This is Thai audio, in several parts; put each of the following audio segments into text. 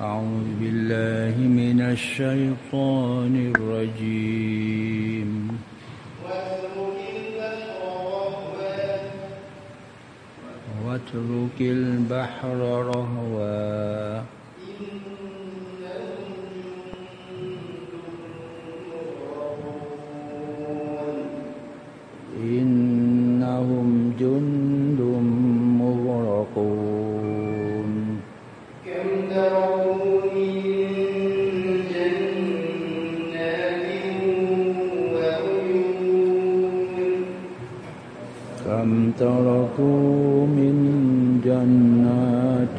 أعوذ بالله من الشيطان الرجيم. واترك البحر رهوا. تركوا من جنات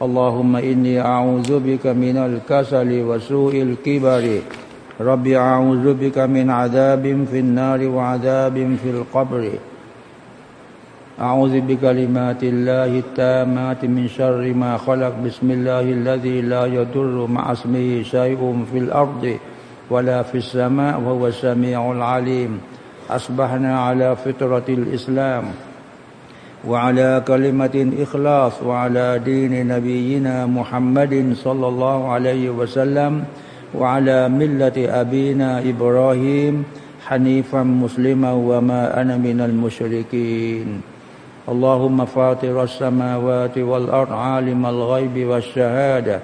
اللهم إني أعوذ بك من الكسل وسوء الكبر. رب أعوذ بك من عذاب في النار وعذاب في القبر. أعوذ بكلمات الله التامات من شر ما خلق. بسم الله الذي لا يضر مع اسمه شيء في الأرض ولا في السماء وهو السميع العليم. أصبحنا على فطرة الإسلام. وعلى كلمة إخلاص وعلى دين نبينا محمد صلى الله عليه وسلم وعلى ملة أبينا إبراهيم حنيفا مسلما وما أنا من المشركين. اللهم فاطر السماوات والأرض عالم الغيب والشهادة.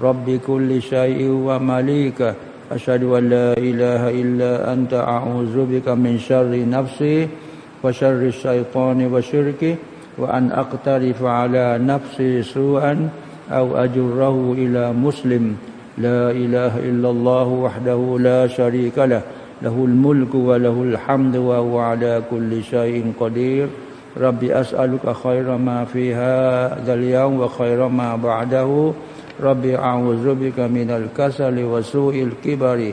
رب كل شيء ومليكه أشهد أن لا إله إلا أنت أعوذ بك من شر نفسي وشر الشيطان وشركه وأن أقترف على نفسي سوءا أو أجره إلى مسلم. لا إله إلا الله وحده لا شريك له. له الملك وله الحمد وهو على كل شيء قدير. رب أسألك خير ما في هذا اليوم وخير ما بعده. رب أعوذ بك من الكسل وسوء الكبر.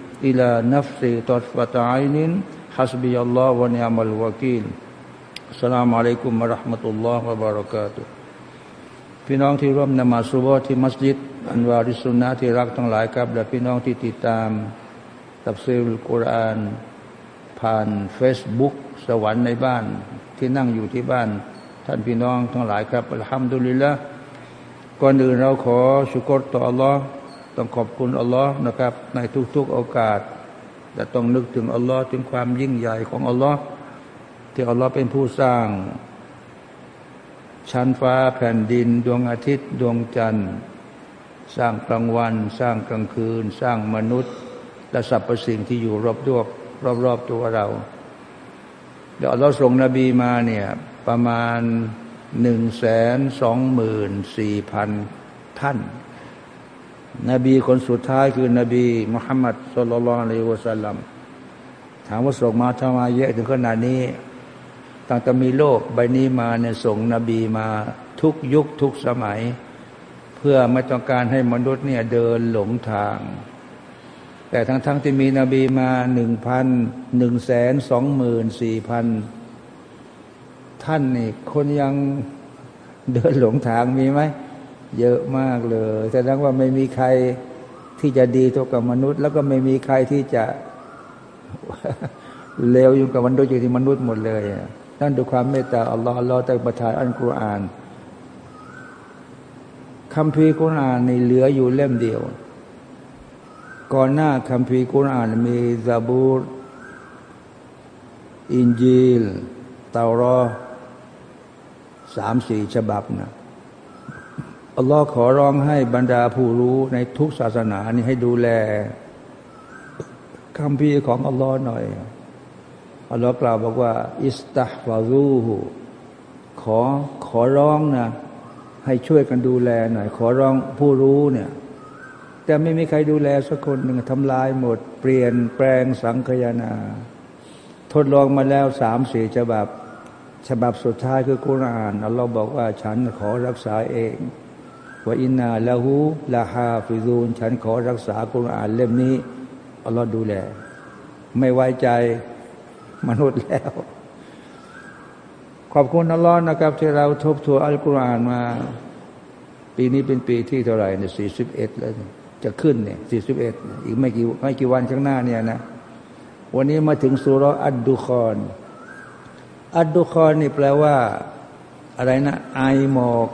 إلى نفسي طرفة عين حسبي الله ونعم الوكيل السلام عليكم ورحمة الله وبركاته พี่น้องที่ร่วมนมาซซุบฮิที่มัสยิดอันวาริสุนนะที่รักทั้งหลายครับ และพี่น้องที่ติดตามตัฟซีรกุรอาน ผ่านเฟซบุ๊กสวรรค์ในบ้านที่นั่งอยู่ที่บ้าน ท่านพี่น้องทั้งหลายครับالحمد للهก่อนอื่นเราขอสุกรต่ออัลลอฮ์ ต้องขอบคุณอัลลอฮ์นะครับ ในทุกๆโอกาสแต่ต้องนึกถึงอัลลอฮ์ถึงความยิ่งใหญ่ของอัลลอฮ์ที่อัลลอฮ์เป็นผู้สร้าง ชั้นฟ้าแผ่นดิน ดวงอาทิตย์ ดวงจันทร์ สร้างกลางวัน สร้างกลางคืน สร้างมนุษย์ และสรรพสิ่งที่อยู่รอบดวรอบๆตัวเราเดี๋ยวเราส่งนบีมาเนี่ยประมาณหนึ่งแสนสองหมื่นสี่พันท่าน นบีคนสุดท้ายคือนบีมุฮัมมัดสุลลัลอะลัยฮิวะสัลลัมถามว่าส่งมาทำไมเยอะถึงขนาดนี้ตั้งแต่มีโลกใบนี้มาเนี่ยส่งนบีมาทุกยุคทุกสมัย เพื่อไม่ต้องการให้มนุษย์เนี่ยเดินหลงทาง แต่ทั้งๆทที่มีนบีมาหนึ่งพันหนึ่งแสนสองหมื่นสี่พันท่านนี่คนยังเดินหลงทางมีไหม เยอะมากเลยแสดงว่าไม่มีใครที่จะดีเท่ากับมนุษย์ แล้วก็ไม่มีใครที่จะเลวอยู่กับมนุษย์อยู่ที่มนุษย์หมดเลยนั่นดูความเมตตาอัลลอฮ์อัลลอฮ์แต่ประทานอันกุรอานคำพีกุรอานในเหลืออยู่เล่มเดียว ก่อนหน้าคัมภีร์กุรอานมีซาบูรอินจีลเตารอสามสี่ฉบับนะ อัลลอฮ์ขอร้องให้บรรดาผู้รู้ในทุกศาสนานี่ให้ดูแลคัมภีร์ของอัลลอฮ์หน่อยอัลลอฮ์กล่าวบอกว่า استحفظواขอขอร้องนะให้ช่วยกันดูแลหน่อย ขอร้องผู้รู้เนี่ย แต่ไม่มีใครดูแลสักคนหนึ่งทำลายหมด เปลี่ยนแปลงสังคยานา ทดลองมาแล้วสามสี่ฉบับ ฉบับสุดท้ายคือกุรอานอัลลอฮ์บอกว่าฉันขอรักษาเอง ว่าอินนาละหูละฮาฟิซูนฉันขอรักษากุรอานเล่มนี้อัลลอฮ์ดูแล ไม่ไว้ใจมนุษย์แล้ว ขอบคุณอัลลอฮ์นะครับ ที่เราทบทวนอัลกุรอานมา ปีนี้เป็นปีที่เท่าไหร่เนี่ยสี่สิบเอ็ดแล้ว จะขึ้นเนี่ยสี่สิบเอ็ดอีกไม่กี่ไม่กี่วันข้างหน้าเนี่ยนะ วันนี้มาถึงสุรอัดดุคอน อัดดุคอนนี่แปลว่า อะไรนะ ไอหมอก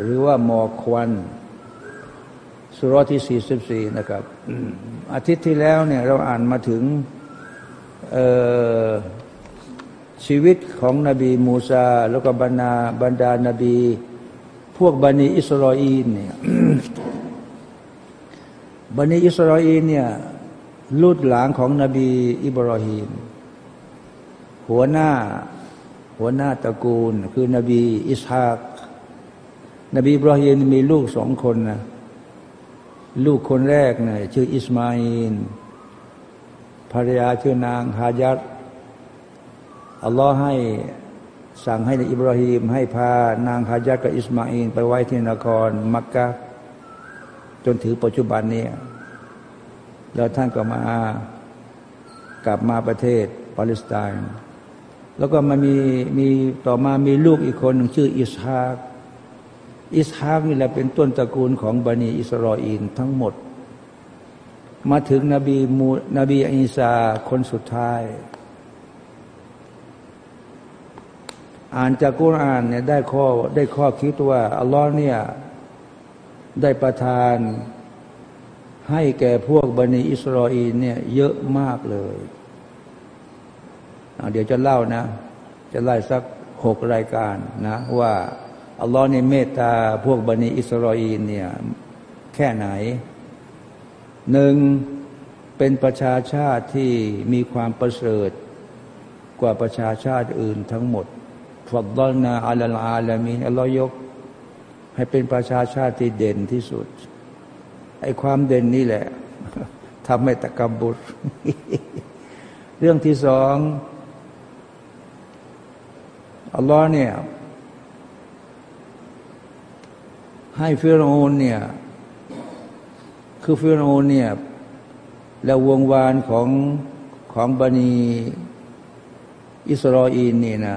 หรือว่าหมอกควันสุรที่สี่สิบสี่นะครับ อาทิตย์ที่แล้วเนี่ยเราอ่านมาถึงชีวิตของนบีมูซา แล้วก็บรรดาบรรดานบี พวกบันิอิสราเอลเนี่ยบันิอิสราเอลเนี่ยลูดหลานของนบีอิบราฮิมหัวหน้า หัวหน้าตระกูล คือนบีอิสฮาก นบีอิบราฮิมมีลูกสองคนนะลูกคนแรกเนี่ยชื่ออิสมาอีลภรรยาชื่อนางฮายัดอัลลอฮ์ให้สั่งให้อิบราฮิมให้พานางฮายัดกับอิสมาอินไปไว้ที่นครมักกะจนถือปัจจุบันนี้แล้วท่านก็มากลับมาประเทศปาเลสไตน์แล้วก็มามีมีต่อมามีลูกอีกคนหนึ่งชื่ออิสฮาก อิสฮากนี่แหละเป็นต้นตระกูลของบันิอิสราเอลทั้งหมด มาถึงนบีมูนบีอิสาคนสุดท้าย อ่านจากกุรอานเนี่ยได้ข้อได้ข้อคิดว่า อัลลอฮ์เนี่ยได้ประทานให้แก่พวกบันิอิสราเอลเนี่ยเยอะมากเลย เดี๋ยวจะเล่านะ จะไล่สักหกรายการนะว่า อัลลอฮ์ในเมตตาพวกบันิอิสราเอลเนี่ยแค่ไหนหนึ่งเป็นประชาชาติที่มีความประเสริฐกว่าประชาชาติอื่นทั้งหมดฟัดดลนาอัลลอาลามีอัลลอฮยก ให้เป็นประชาชาติที่เด่นที่สุดไอ้ความเด่นนี่แหละทำให้ตะกบุตรเรื่องที่สองอัลลอฮ์เนี่ย ให้ฟิรโอนเนี่ย คือฟิรโอนเนี่ย แล้ววงศ์วานของของบนีอิสราเอลนี่นะ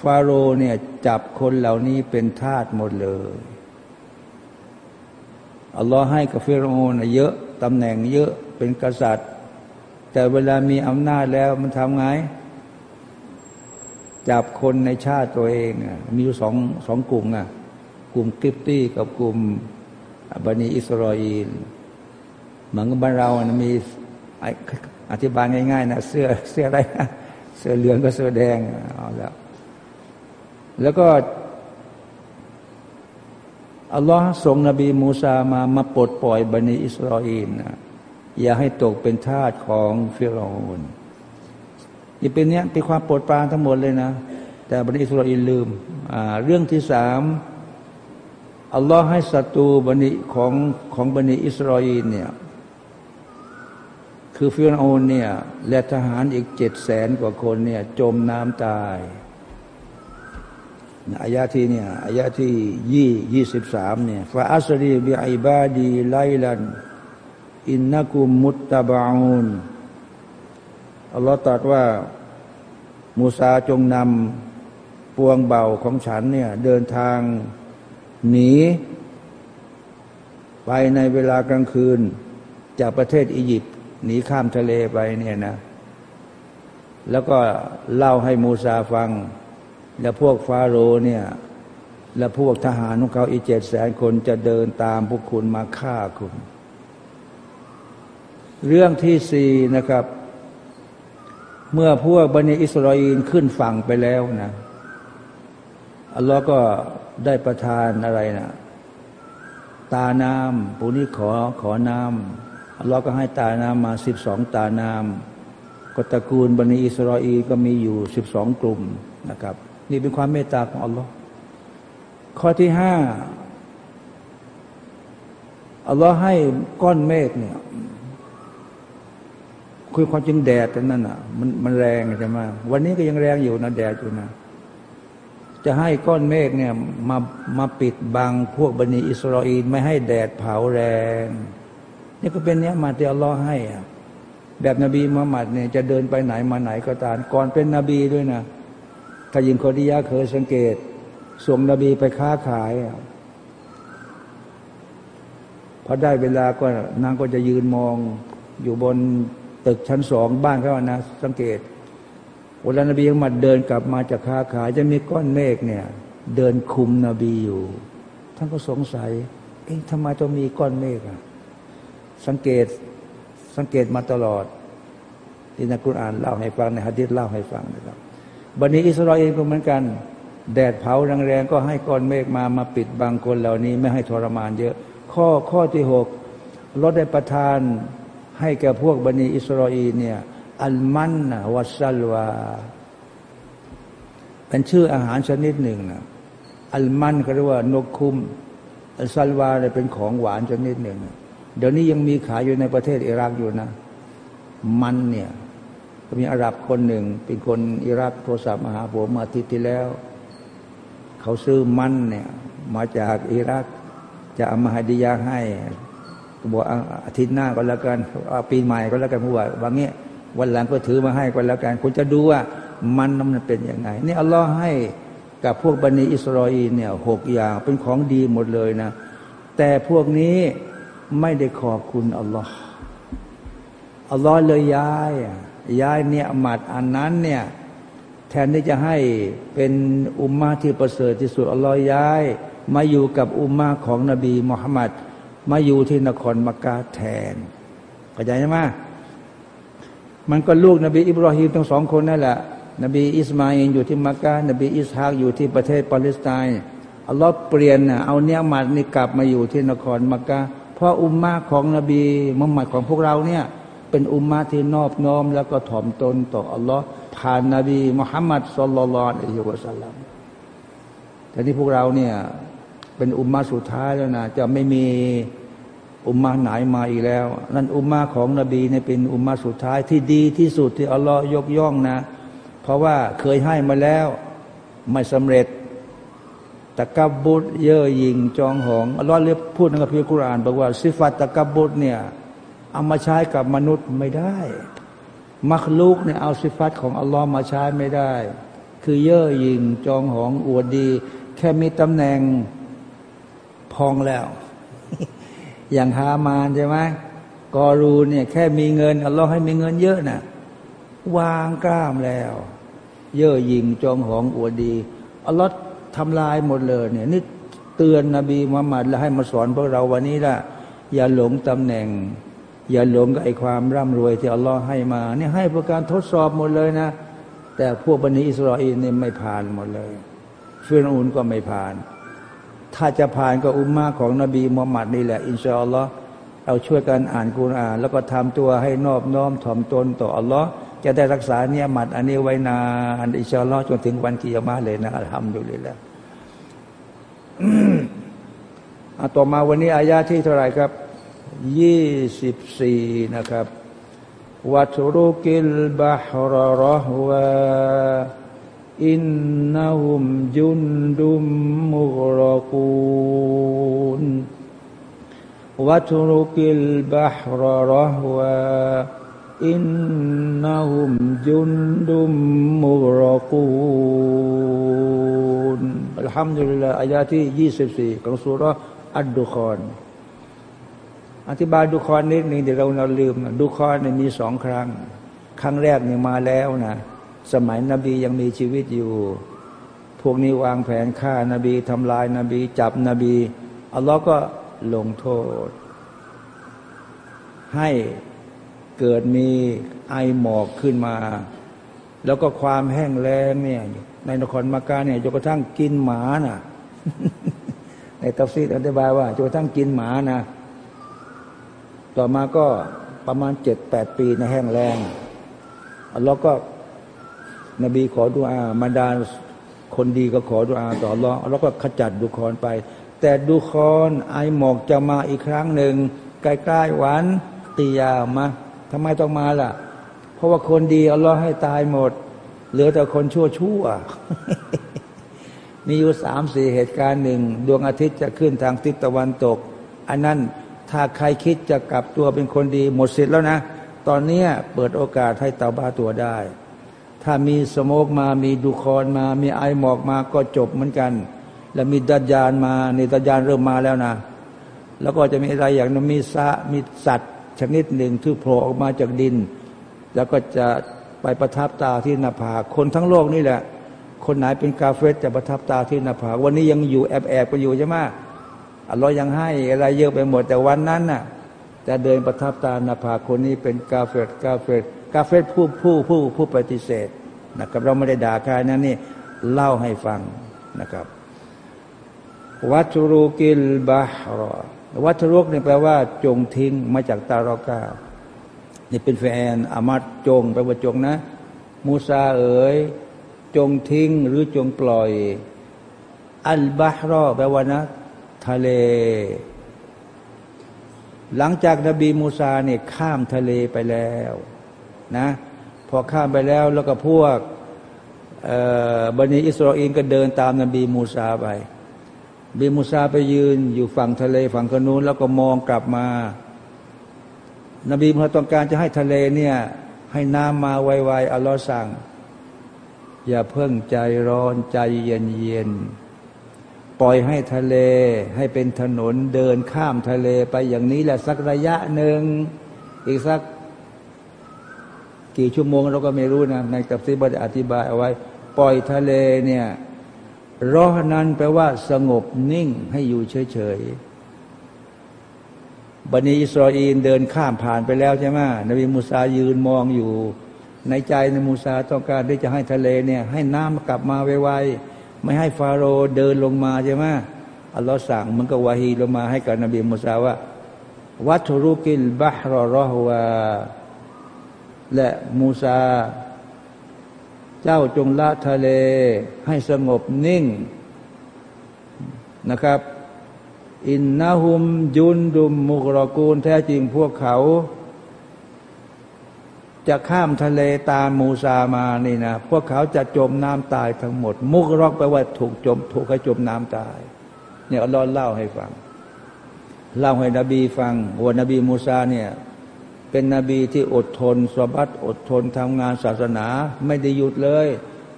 ฟาโรห์เนี่ยจับคนเหล่านี้เป็นทาสหมดเลยอัลลอฮ์ให้กับฟิรโอนเยอะตำแหน่งเยอะเป็นกษัตริย์ แต่เวลามีอำนาจแล้วมันทำไง จับคนในชาติตัวเองมีอยู่สองสองกลุ่มอะ กลุ่มกิฟตี้กับกลุ่มบันิอิสราเอลเหมือนกับบ้านเรานะมีอธิบายง่ายๆนะเสื้อเสื้ออะไรนะเสื้อเหลืองก็เสื้อแดงเอาแล้วแล้วก็อัลลอฮ์ส่งนบีมูซามามาปลดปล่อยบันิอิสราเอลนะอย่าให้ตกเป็นทาสของฟิรโอนนี่เป็นเนี้ยเป็นความโปรดปรานทั้งหมดเลยนะ แต่บันิอิสราเอลลืม เรื่องที่สาม อัลลอฮ์ให้ศัตรูบันิของของบันิอิสราเอลเนี่ย คือฟิรโอนเนี่ย และทหารอีกเจ็ดแสนกว่าคนเนี่ย จมน้ำตายอายะที่เนี่ยอายะที่ยี่ยี่สิบสามเนี่ยฟาอัสรีบิอิบาดีไลลัน อินนักุมมุตตะบาอุนอัลลอฮ์ตรัสว่ามูซาจงนำปวงเบาของฉันเนี่ย เดินทาง หนี ไปในเวลากลางคืน จากประเทศอียิปต์หนีข้ามทะเลไปเนี่ยนะ แล้วก็เล่าให้มูซาฟัง แล้วพวกฟาโรเนี่ย และพวกทหารของเขาอีเจ็ดแสนคนจะเดินตามพวกคุณมาฆ่าคุณ เรื่องที่สี่นะครับ เมื่อพวกบันิอิสราเอลขึ้นฝั่งไปแล้วนะอัลลอฮ์ก็ ได้ประทานอะไรนะตาน้ำปุนี้ขอขอน้ำอัลลอฮ์ก็ให้ตาน้ำมาสิบสองตาน้ำก็ตระกูลบันิอิสราเอลก็มีอยู่สิบสองกลุ่มนะครับ นี่เป็นความเมตตาของอัลลอฮ์ข้อที่ห้าอัลลอฮ์ให้ก้อนเมฆเนี่ยคือความจริงแดดนั่นอะ มันมันแรงใช่ไหมวันนี้ก็ยังแรงอยู่นะแดดอยู่นะ จะให้ก้อนเมฆเนี่ยมามาปิดบังพวกบันิอิสราเอลไม่ให้แดดเผาแรง นี่ก็เป็นเนี้ยมาที่อัลลอฮ์ให้อะแบบนบีมุฮัมมัดเนี่ยจะเดินไปไหนมาไหนก็ตามก่อนเป็นนบีด้วยนะถ้ายิงคดียะเคยสังเกต ส่งนบีไปค้าขายพอได้เวลาก็นางก็จะยืนมองอยู่บนตึกชั้นสองบ้านเขานะสังเกต เวลานบีมุฮัมมัดเดินกลับมาจากค้าขายจะมีก้อนเมฆเนี่ย เดินคุมนบีอยู่ ท่านก็สงสัย เอ๊ะทำไมต้องมีก้อนเมฆอะ สังเกตสังเกตมาตลอดที่นักกุรอานเล่าให้ฟังในฮะดิษเล่าให้ฟังนะครับบันนี้อิสราเอลก็เหมือนกัน แดดเผาแรงๆก็ให้ก้อนเมฆมามาปิดบังคนเหล่านี้ไม่ให้ทรมานเยอะ ข้อข้อที่หกลดได้ประทานให้แก่พวกบันิอิสราเอลเนี่ย อัลมันนะวัซัลวา เป็นชื่ออาหารชนิดหนึ่งนะอัลมันเขาเรียกว่านกคุมอัลซัลวาเนี่ยเป็นของหวานชนิดหนึ่ง เดี๋ยวนี้ยังมีขายอยู่ในประเทศอิรักอยู่นะ มันเนี่ยมีอาหรับคนหนึ่ง เป็นคนอิรักโทรศัพท์มาหาผมอาทิตย์ที่แล้ว เขาซื้อมันเนี่ย มาจากอิรัก จะเอามาให้ดิยาให้บอกอาทิตย์หน้าก็แล้วกันปีใหม่ก็แล้วกันผู้ว่าบางเงี้ย วันหลังก็ถือมาให้ก็แล้วกันคุณจะดูว่ามันมันเป็นยังไง นี่อัลลอฮ์ให้กับพวกบันิอิสราเอลเนี่ยหกอย่างเป็นของดีหมดเลยนะ แต่พวกนี้ไม่ได้ขอบคุณอัลลอฮ์อัลลอฮ์เลยย้าย ย้ายเนี่ยมัดอันนั้นเนี่ยแทนที่จะให้เป็นอุมมาที่ประเสริฐที่สุดอัลลอฮ์ย้าย มาอยู่กับอุมมาของนบีมุฮัมมัดมาอยู่ที่นครมักกะแทนเข้าใจไหม มันก็ลูกนบีอิบราฮิมทั้งสองคนนั่นแหละ นบีอิสมาอินอยู่ที่มักกะนบีอิสฮากอยู่ที่ประเทศปาเลสไตน์อัลลอฮ์เปลี่ยนเอาเนี้ยมัดนี่กลับมาอยู่ที่นครมักกะเพราะอุมมาของนบีมุฮัมมัดของพวกเราเนี่ยเป็นอุมมาที่นอบน้อม แล้วก็ถ่อมตนต่ออัลลอฮ์ผ่านนบีมุฮัมมัดสุลลัลอะลัยฮิวะสัลลัมแต่ที่พวกเราเนี่ยเป็นอุมมาสุดท้ายแล้วนะจะไม่มี อุมมาไหนมาอีกแล้ว นั่นอุมมาของนบีเนี่ยเป็นอุมมาสุดท้ายที่ดีที่สุดที่อัลลอฮ์ยกย่องนะ เพราะว่าเคยให้มาแล้วไม่สำเร็จตะกับบุตรเย่อหยิ่งจองหองอัลลอฮ์เรียกพูดในคัมภีร์กุรอานบอกว่าสิฟัตตะกับบุตรเนี่ยเอามาใช้กับมนุษย์ไม่ได้ มักลูกเนี่ยเอาสิฟัตของอัลลอฮ์มาใช้ไม่ได้ คือเย่อหยิ่งจองหองอวดดี แค่มีตำแหน่งพองแล้ว อย่างฮามานใช่ไหมกอรูเนี่ยแค่มีเงินอัลลอฮ์ให้มีเงินเยอะนะ่ะวางกล้ามแล้ว เย่อหยิ่งจองหองอวดดีอัลลอฮ์ทำลายหมดเลยเนี่ยนี่เตือนนบีมุฮัมมัดแล้วให้มาสอนพวกเราวันนี้ละอย่าหลงตำแหน่ง อย่าหลงกับไอ้ความร่ำรวยที่อัลลอฮ์ให้มาเนี่ให้เพื่อการทดสอบหมดเลยนะ แต่พวกบันิอิสราเอลเนี่ยไม่ผ่านหมดเลยเฟิรอูนก็ไม่ผ่าน ถ้าจะผ่านก็อุมมาของนบีมุฮัมมัดนี่แหละ อินชาอัลลอฮ์เราช่วยกันอ่านกุรอาน แล้วก็ทำตัวให้นอบน้อมถ่อมตนต่ออัลลอฮ์จะได้รักษาنعمة อันนี้ไว้นานإن شاء الله จนถึงวันกิยามะเลยนะالحمد لله ต่อมาวันนี้อายาที่เท่าไหร่ครับยี่สิบสี่นะครับواترك البحر رهوا إنهم جندมุกรกูนวัตรุกิลบาฮรรวะอินนาหุมจุนดุมมุกรกูนอัลฮัมดุลิลลาอายาที่ยี่สิบสี่ของสุรอัดดุคอนอธิบายดุคอนนิดนึงเดี๋ยวเราเราลืมดุคอนเนี่ยมีสองครั้ง ครั้งแรกเนี่ยมาแล้วนะ สมัยนบียังมีชีวิตอยู่ พวกนี้วางแผนฆ่านบีทำลายนบี จับนบีอัลลอฮ์ก็ลงโทษ ให้เกิดมีไอหมอกขึ้นมา แล้วก็ความแห้งแล้งเนี่ย ในนครมากาเนี่ยจนกระทั่งกินหมาน่ะ ในตัฟซีดอธิบายว่าจนกระทั่งกินหมานะต่อมาก็ประมาณเจ็ดแปดปีในแห้งแรงอัลลอฮ์ก็ นบีขอดุอามาดาคนดีก็ขอดุอาต่ออัลลอฮ์แล้วก็ขจัดดุคอนไป แต่ดุคอนไอหมอกจะมาอีกครั้งหนึ่งใกล้ๆวันตียามาทำไมต้องมาล่ะ เพราะว่าคนดีอัลลอฮ์ให้ตายหมด เหลือแต่คนชั่วชั่วมีอยู่สามสี่เหตุการณ์หนึ่งดวงอาทิตย์จะขึ้นทางทิศตะวันตก อันนั้นถ้าใครคิดจะกลับตัวเป็นคนดีหมดสิทธิ์แล้วนะ ตอนนี้เปิดโอกาสให้เตาบ้าตัวได้ ถ้ามีสโมกมา มีดูคอนมา มีไอหมอกมาก็จบเหมือนกัน แล้วมีดัจยานมาในดัจยานเริ่มมาแล้วนะ แล้วก็จะมีอะไรอย่างนั้นมีซะมีสัตว์ ชนิดหนึ่งที่โผล่ออกมาจากดิน แล้วก็จะไปประทับตาที่หน้าผาคนทั้งโลกนี่แหละ คนไหนเป็นกาเฟสจะประทับตาที่หน้าผาวันนี้ยังอยู่แอบแอบไปอยู่ใช่ไหมอัลลอฮ์ยังให้อะไรเยอะไปหมดแต่วันนั้นน่ะจะเดินประทับตราหน้าผากคนนี้เป็น كافر كافر كافر ผู้ผู้ผู้ผู้ปฏิเสธนะครับเราไม่ได้ด่าใครนะนี่เล่าให้ฟังนะครับ واترك البحر واترك นี่แปลว่า จงทิ้งมาจากترك นี่เป็น فعل أمر จงแปลว่าจงนะ มูซาเอ๋ยจงทิ้งหรือจงปล่อย อัลบาฮรอแปลว่านะทะเล หลังจากนบีมูซาเนี่ยข้ามทะเลไปแล้ว นะพอข้ามไปแล้วแล้วก็พวกบันิอิสราเอลก็เดินตามนบีมูซาไปบีมูซาไปยืนอยู่ฝั่งทะเลฝั่งกนูนแล้วก็มองกลับมา นบีมูซาต้องการจะให้ทะเลเนี่ยให้น้ำมาไวๆอัลลอฮ์สั่ง อย่าเพิ่งใจร้อนใจเย็นเย็นปล่อยให้ทะเลให้เป็นถนนเดินข้ามทะเลไปอย่างนี้แหละสักระยะหนึ่งอีกสัก กี่ชั่วโมงเราก็ไม่รู้นะในกับซีบัตอธิบายเอาไว้ ปล่อยทะเลเนี่ยร้อนั้นแปลว่าสงบนิ่งให้อยู่เฉยๆบันิอิสราเอลเดินข้ามผ่านไปแล้วใช่ไหมนบีมูซายืนมองอยู่ ในใจในมูซาต้องการที่จะให้ทะเลเนี่ยให้น้ำกลับมาไวๆไม่ให้ฟาโรห์เดินลงมาใช่ไหมอัลลอฮ์สั่งมันก็วาฮีลงมาให้กับนบีมุสาว่า วัตรุกิลบาฮรอรอฮวา และมูซา เจ้าจงละทะเลให้สงบนิ่งนะครับ อินนาหุมยุนดุมมุกรกูล แท้จริงพวกเขา จะข้ามทะเลตามมูซามานี่นะ พวกเขาจะจมน้ำตายทั้งหมด มุกรอกไปว่าถูกจม ถูกให้จมน้ำตาย เนี่ยอัลลอฮ์เล่าให้ฟัง เล่าให้นบีฟังว่านบีมูซาเนี่ย เป็นนบีที่อดทนสบัดอดทนทำงานศาสนา ไม่ได้หยุดเลย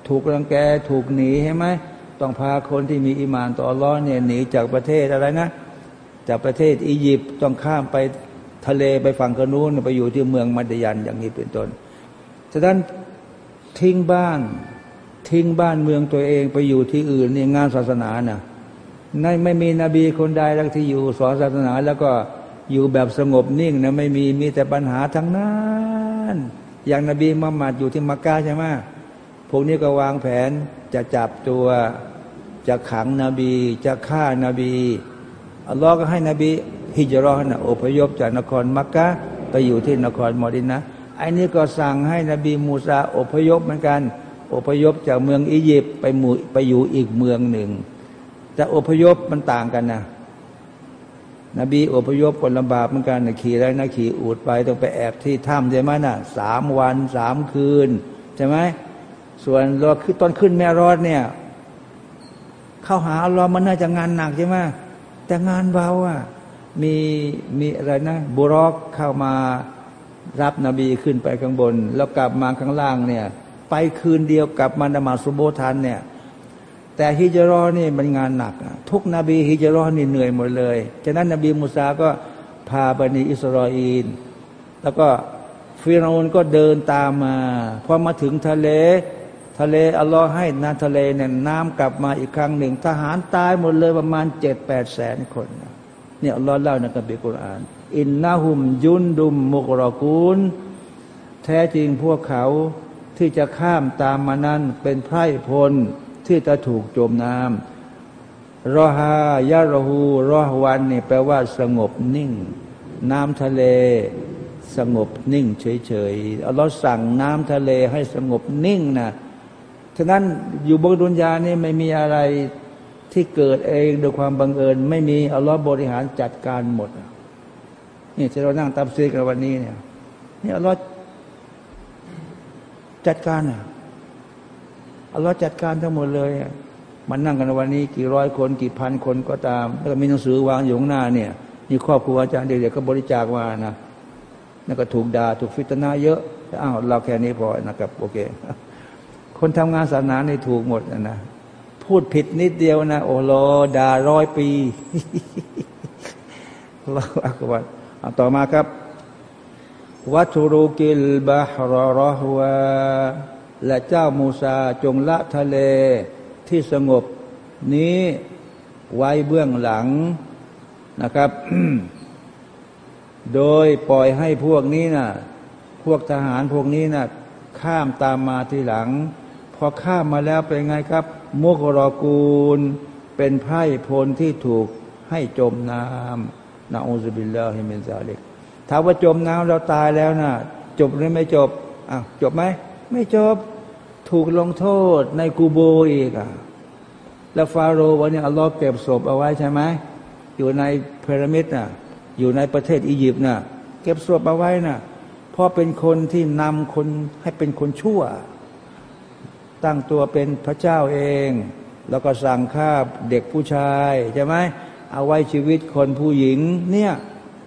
ถูกรังแกถูกหนีใช่ไหมต้องพาคนที่มีอิมานต่อร้อนเนี่ยหนีจากประเทศอะไรนะ จากประเทศอียิปต์ต้องข้ามไปทะเลไปฝั่งกนู้นไปอยู่ที่เมืองมัดยันอย่างนี้เป็นต้นฉะนั้นทิ้งบ้านทิ้งบ้านเมืองตัวเองไปอยู่ที่อื่นนี่งานศาสนานะ่ะในไม่มีนบีคนใดแล้วที่อยู่สอนศาสนาแล้วก็ อยู่แบบสงบนิ่งนะไม่มีมีแต่ปัญหาทั้งนั้น อย่างนบีมุฮัมมัดอยู่ที่มักกะใช่ไหมพวกนี้ก็วางแผนจะจับตัวจะขังนบี จะฆ่านาบีอัลลอฮ์ก็ให้นบีฮิจรอนะอพยพจากนครมักกะไปอยู่ที่นครมอดินนะไอ้นี่ก็สั่งให้นบีมูซาอพยพเหมือนกัน อพยพจากเมืองอียิปต์ไปมูไปอยู่อีกเมืองหนึ่งแต่อพยพมันต่างกันนะ นบีอพยพคนลำบากเหมือนกันขี่อะไรนะขี่อูดไปต้องไปแอบที่ถ้ำใช่ไหมนะ่ะสามวันสามคืนใช่ไหมส่วนเราคือตอนขึ้นแม่รอดเนี่ย เข้าหาเรามันน่าจะงานหนักใช่ไหมแต่งานเบาอะมีมีอะไรนะบุรอกเข้ามารับนบีขึ้นไปข้างบน แล้วกลับมาข้างล่างเนี่ย ไปคืนเดียวกลับมานมาสุโบทันเนี่ย แต่ฮิจรอนี่มันงานหนัก ทุกนบีฮิจรอนี่เหนื่อยหมดเลย ฉะนั้นนบีมูซาก็พาบันิอิสราเอลแล้วก็ฟิรอนก็เดินตามมา พอมาถึงทะเล ทะเลอัลลอฮ์ให้น้ำทะเลเนี่ยน้ำกลับมาอีกครั้งหนึ่ง ทหารตายหมดเลยประมาณเจ็ดแปดแสนคนเนี่ยอัลลอฮ์เล่าในกัมภีร์กุรอาน อินนาหุมยุนดุมมุกรอกูล แท้จริงพวกเขาที่จะข้ามตามมานั้นเป็นไพร่พล ที่จะถูกจมน้ำรอฮายะรหูรอฮวันนี่แปลว่าสงบนิ่ง น้ำทะเลสงบนิ่งเฉยๆอัลลอฮ์สั่งน้ำทะเลให้สงบนิ่งนะฉะนั้นอยู่บนดุนยานี่ไม่มีอะไรที่เกิดเองโดยความบังเอิญ ไม่มีอัลลอฮ์บริหารจัดการหมดนี่ที่เรานั่งตับซีกันวันนี้เนี่ยนี่อัลลอฮ์จัดการอะ อัลลอฮ์จัดการทั้งหมดเลยมันนั่งกันวันนี้ กี่ร้อยคนกี่พันคนก็ตาม แล้วก็มีหนังสือวางอยู่ข้างหน้าเนี่ยมีครอบครัวอาจารย์เด็กๆก็บริจาคมานะนั่นก็ถูกด่าถูกฟิตนาเยอะอ้าวเราแค่นี้พอนะครับโอเค คนทำงานศาสนาในถูกหมดนะพูดผิดนิดเดียวนะ โอ้โหด่าร้อยปีเราอักบัดต่อมาครับ วัตุรุกิลบาฮรอรอฮวา และเจ้ามูซาจงละทะเลที่สงบนี้ไว้เบื้องหลังนะครับ โดยปล่อยให้พวกนี้นะ่ะ พวกทหารพวกนี้นะ่ะ ข้ามตามมาทีหลัง พอข้ามมาแล้วเป็นไงครับมุกรอกูล เป็นไพร่พลที่ถูกให้จมน้ำنعوذ بالله من ذلك ถ้าว่าจมน้ำเราตายแล้วนะ่ะ จบหรือไม่จบอะจบไหม ไม่จบ ถูกลงโทษในกูโบอีกอะแล้วฟาโรห์วันนี้อัลลอฮ์เก็บศพเอาไว้ใช่ไหมอยู่ในพีระมิดน่ะ อยู่ในประเทศอียิปต์น่ะ เก็บศพเอาไว้น่ะเพราะเป็นคนที่นำคนให้เป็นคนชั่ว ตั้งตัวเป็นพระเจ้าเอง แล้วก็สั่งฆ่าเด็กผู้ชายใช่ไหมเอาไว้ชีวิตคนผู้หญิงเนี่ย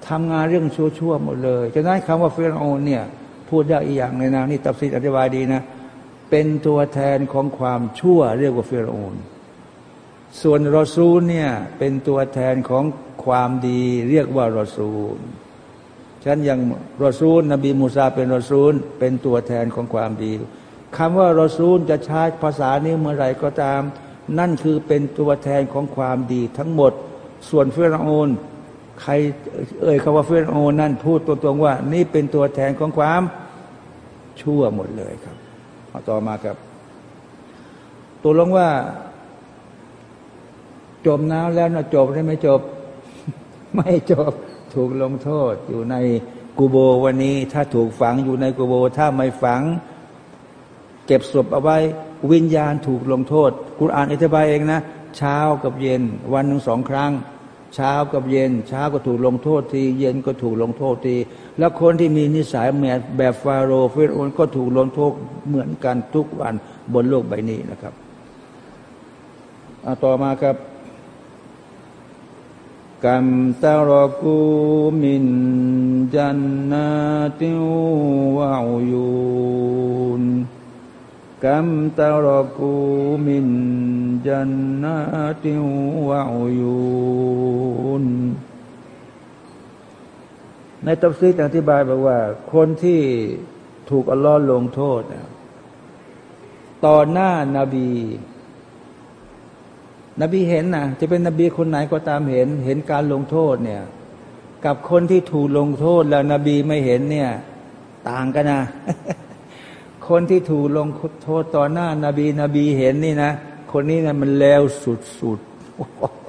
ทำงานเรื่องชั่วๆหมดเลยฉะนั้นคำว่าเฟิรโอนเนี่ยพูดได้อีกอย่างเลยนะนี่ตับสิทอธิบายดีนะ เป็นตัวแทนของความชั่วเรียกว่าฟิรโอนส่วนรอซูลเนี่ยเป็นตัวแทนของความดีเรียกว่ารอซูลฉันยังรอซูล นบีมูซาเป็นรอซูล เป็นตัวแทนของความดีคำว่ารอซูลจะใช้ภาษานี้เมื่อไรก็ตาม นั่นคือเป็นตัวแทนของความดีทั้งหมด ส่วนฟิรโอนใครเอ่ยคำว่าฟิรโอนนั่นพูดตรงๆว่า นี่เป็นตัวแทนของความชั่วหมดเลยครับ ต่อมาครับตัวลงว่า จมน้ำแล้วนะจบได้ไม่จบ ไม่จบถูกลงโทษ อยู่ในกูโบวันนี้ ถ้าถูกฝังอยู่ในกูโบ ถ้าไม่ฝัง เก็บศพเอาไว้ วิญญาณถูกลงโทษกุรอานอธิบายเองนะ เช้ากับเย็น วันหนึ่งสองครั้ง เช้ากับเย็น เช้าก็ถูกลงโทษที เย็นก็ถูกลงโทษที แล้วคนที่มีนิสัยแบบแบบฟาโรห์ฟิรโอนก็ถูกลงโทษเหมือนกันทุกวันบนโลกใบนี้นะครับต่อมาครับกัมตารกูมินจันนาติวายูน กกัมตารกูมินจันนาติวะอุยุนในตัฟซีอธิบายบอกว่า คนที่ถูกอัลลอฮ์ลงโทษ ต่อหน้านาบี นบีเห็นนะจะเป็นนบีคนไหนก็ตามเห็น เห็นการลงโทษเนี่ย กับคนที่ถูกลงโทษแล้วนบีไม่เห็นเนี่ย ต่างกันนะ คนที่ถูกลงโทษต่อหน้านาบีนบีเห็นนี่นะ คนนี้นะมันแล้วสุด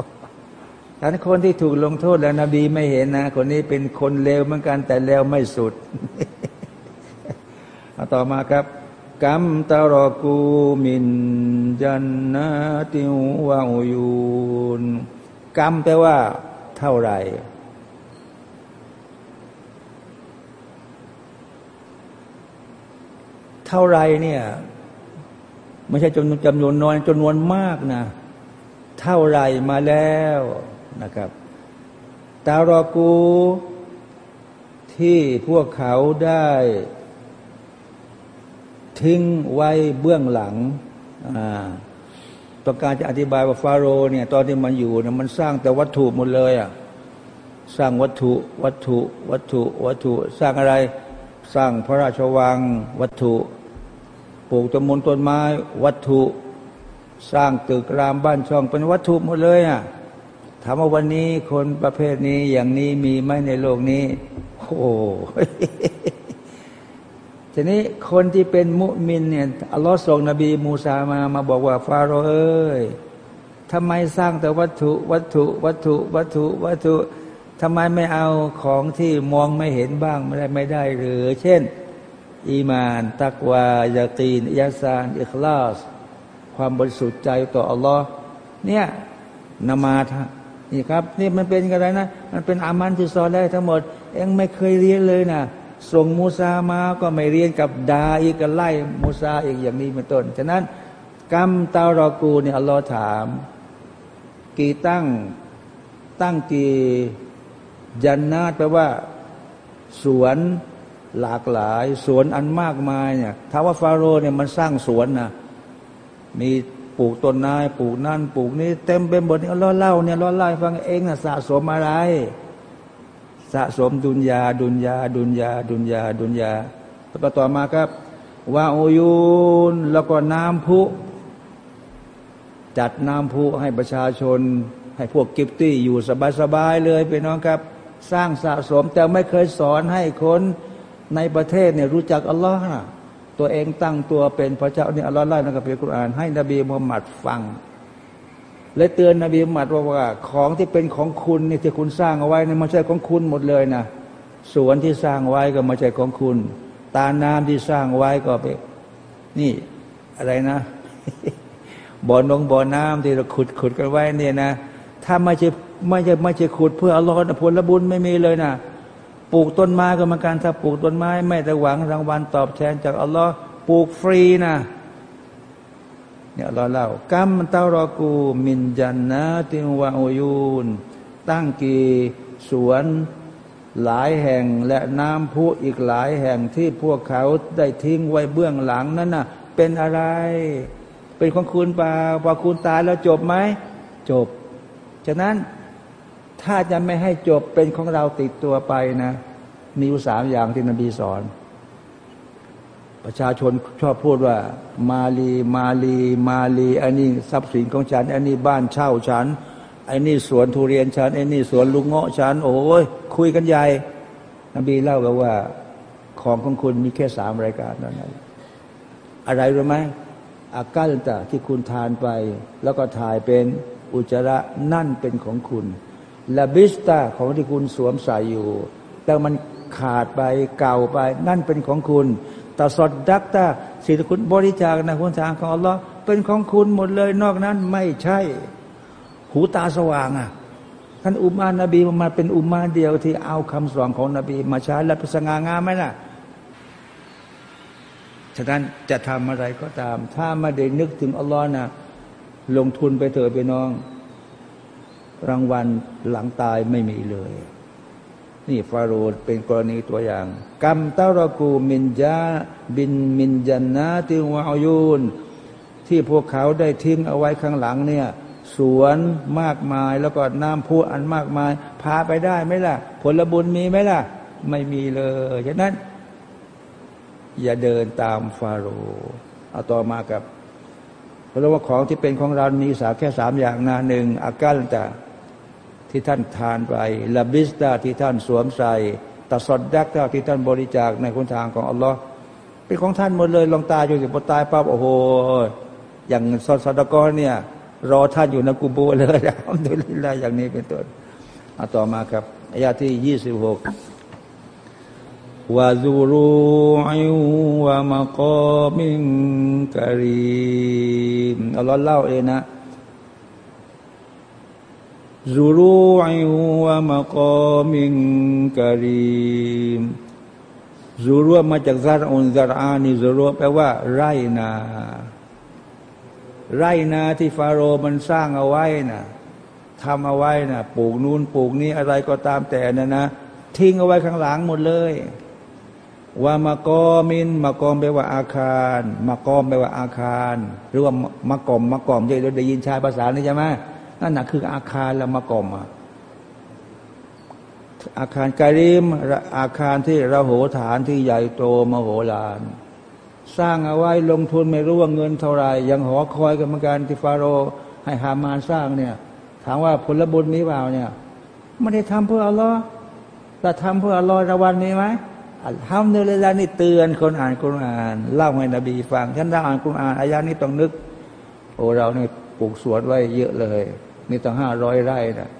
ๆแต่คนที่ถูกลงโทษแล้วนบีไม่เห็นนะ คนนี้เป็นคนเลวเหมือนกันแต่แล้วไม่สุดเอาต่อมาครับกัมตารกูมินจันนาติวาอุยูนกัมแปลว่า เท่าไหร่ เท่าไรเนี่ยไม่ใช่จำนวนจำนวนน้อยจำนวนมากนะ เท่าไรมาแล้วนะครับตารกูที่พวกเขาได้ ทิ้งไว้เบื้องหลังต้องการจะอธิบายว่าฟาโรห์เนี่ย ตอนที่มันอยู่เนี่ยมันสร้างแต่วัตถุหมดเลยอะสร้างวัตถุวัตถุ วัตถุ วัตถุ สร้างอะไร สร้างพระราชวัง วัตถุ ปลูกต้นมนต้นไม้ วัตถุสร้างตึกรามบ้านช่องเป็นวัตถุหมดเลยอะถามว่าวันนี้คนประเภทนี้อย่างนี้มีไหมในโลกนี้ โอ้ทีนี้คนที่เป็นมุมินเนี่ยอัลลอฮ์ส่งนบีมูซามามาบอกว่าฟาโรเอ้ยทำไมสร้างแต่วัตถุวัตถุ วัตถุ วัตถุ วัตถุทำไมไม่เอาของที่มองไม่เห็นบ้างไม่ได้ไม่ได้หรือ เช่น อีมาน ตักวายาตีนยาซานอิคลาส ความบริสุทธิ์ใจต่ออัลลอฮ์เนี่ยนมาทนี่ครับนี่มันเป็นอะไรนะ มันเป็นอามันที่สอนได้ทั้งหมด เองไม่เคยเรียนเลยนะส่งมูซามาก็ไม่เรียนกับดาอีกก็ไล่มูซาอีกอย่างนี้เป็นต้นฉะนั้น กรรมตารอกูเนี่ยอัลลอฮ์ถาม กี่ตั้งตั้งกี่ยันนาตแปลว่า สวน หลากหลาย สวนอันมากมายเนี่ยถ้าว่าฟาโรห์เนี่ยมันสร้างสวนนะมีปลูกต้นไม้ปลูกนั่นปลูกนี้เต็มไปหมดนี่ล้อเล่าเนี่ยล้อเล่าฟังเองนะสะสมอะไร สะสมดุนยาดุนยาดุนยาดุนยาดุนยาต่อต่อมาครับว่าโอยุนแล้วก็น้ำพุ จัดน้ำพุให้ประชาชน ให้พวกกิฟตี้อยู่สบายๆเลยไปน้องครับ สร้างสะสมแต่ไม่เคยสอนให้คน ในประเทศเนี่ยรู้จักอัลลอฮ์นะตัวเองตั้งตัวเป็นพระเจ้าเนี่ยอัลลอฮ์ไล่ในกัมภีร์กุรอาน ให้นบีมุฮัมมัดฟังเลยเตือนนบีมุฮัมมัดว่าว่าของที่เป็นของคุณเนี่ยที่คุณสร้างเอาไว้นี่ไม่ใช่ของคุณหมดเลยนะสวนที่สร้างไว้ก็ไม่ใช่ของคุณ ตาน้ำที่สร้างไว้ก็เป็นนี่อะไรนะบ่อนงบ่อน้ำที่เราขุดขุดกันไว้เนี่ยนะ ถ้าไม่ใช่ไม่ใช่ไม่ใช่ขุดเพื่ออัลลอฮ์ผลบุญไม่มีเลยนะ ปลูกต้นไม้ก็เหมือนกันถ้าปลูกต้นไม้ ไม่แต่หวังรางวัลตอบแทนจากอัลลอฮ์ปลูกฟรีนะเนี่ยเราเล่ากัมตารอกู มินจันนะติวาอยูน ตั้งกีสวนหลายแห่งและน้ำพุอีกหลายแห่งที่พวกเขาได้ทิ้งไว้เบื้องหลังนั้นน่ะ เป็นอะไร เป็นของคุณเปล่าพอคุณตายแล้วจบไหม จบ ฉะนั้น ถ้าจะไม่ให้จบเป็นของเราติดตัวไปนะ มีอยู่สามอย่างที่นบีสอน ประชาชนชอบพูดว่า มาลีมาลีมาลีอันนี้ทรัพย์สินของฉัน อันนี้บ้านเช่าฉันอันนี้สวนทุเรียนฉันอันนี้สวนลุงเงาะฉันโอ้ยคุยกันใหญ่ นบีเล่ากันว่า ของของคุณมีแค่สามรายการนั้นอะไรรู้ไหมอากัลตะที่คุณทานไป แล้วก็ถ่ายเป็นอุจจาระนั่นเป็นของคุณ ลาบิสตาของที่คุณสวมใส่อยู่แต่มันขาดไปเก่าไป นั่นเป็นของคุณแต่สดดักตาสิ่งที่คุณบริจาคในหนทางของอัลลอฮ์เป็นของคุณหมดเลยนอกนั้นไม่ใช่ หูตาสว่างอะท่านอุมานบีมาเป็นอุมาเดียวที่เอาคำสอนของนบี มาใช้และสง่างามไหมล่ะฉะนั้นจะทำอะไรก็ตาม ถ้าไม่ได้นึกถึงอัลลอฮ์นะลงทุนไปเถอะไปน้อง รางวัลหลังตายไม่มีเลย นี่ฟาโรห์เป็นกรณีตัวอย่างกัมตารกูมินจาบินมินจันนาติวายุนที่พวกเขาได้ทิ้งเอาไว้ข้างหลังเนี่ยสวนมากมายแล้วก็น้ำพุอันมากมาย พาไปได้ไหมล่ะ ผลบุญมีไหมล่ะ ไม่มีเลยฉะนั้น อย่าเดินตามฟาโรห์เอาต่อมากับเพราะว่าของที่เป็นของเรามีสาแค่สามอย่างนาหนึ่งอาการต่าง ที่ท่านทานไปลาบิสตาที่ท่านสวมใส่ตัสดดักตาที่ท่านบริจาคในคนทางของอัลลอฮ์เป็นของท่านหมดเลยลองตายอยู่สิพอตายปั๊บโอ้โห อย่างสอดกรเนี่ย รอท่านอยู่ในกุโบเลยทำดุลิลาอย่างนี้เป็นต้นเอาต่อมาครับอายาที่ยี่สิบหกวาซูรูอิวามะกอมิงกะรีมอัลลอฮ์เล่าเองนะ ซูรูอิวามะกอมิงกะรีมซูรูมาจากซาอุนซารานีซูรูแปลว่า ไรนา ไรนาที่ฟาโรห์มันสร้างเอาไว้นะทำเอาไว้นะปลูกนูนปลูกนี้อะไรก็ตามแต่นะนะ ทิ้งเอาไว้ข้างหลังหมดเลย ว่ามากอมินมากอมแปลว่าอาคารมากอมแปลว่าอาคาร หรือว่ามากอมมากอมที่เราได้ยินชายภาษานี่ใช่ไหม นั่นนะคืออาคารละมากอมอาคารการิมอาคารที่ราโหฐานที่ใหญ่โตมโหฬารสร้างเอาไว้ลงทุนไม่รู้ว่าเงินเท่าไหร่ยังหอคอยกันเหมือนกันที่ฟาโร ให้ฮามานสร้างเนี่ย ถามว่าผลบุญมีเปล่าเนี่ยไม่ได้ทำเพื่ออัลลอฮ์แต่ทำเพื่ออัลลอฮ์ระวันมีไหมอัลฮัมดุลิลนี่เตือนคนอ่านกุรอาน เล่าให้นบีฟังฉันได้อ่านกุรอานอายานี้ต้องนึก โอ้เราเนี่ปลูกสวนไว้เยอะเลย มีตั้งห้าร้อยไร่นะ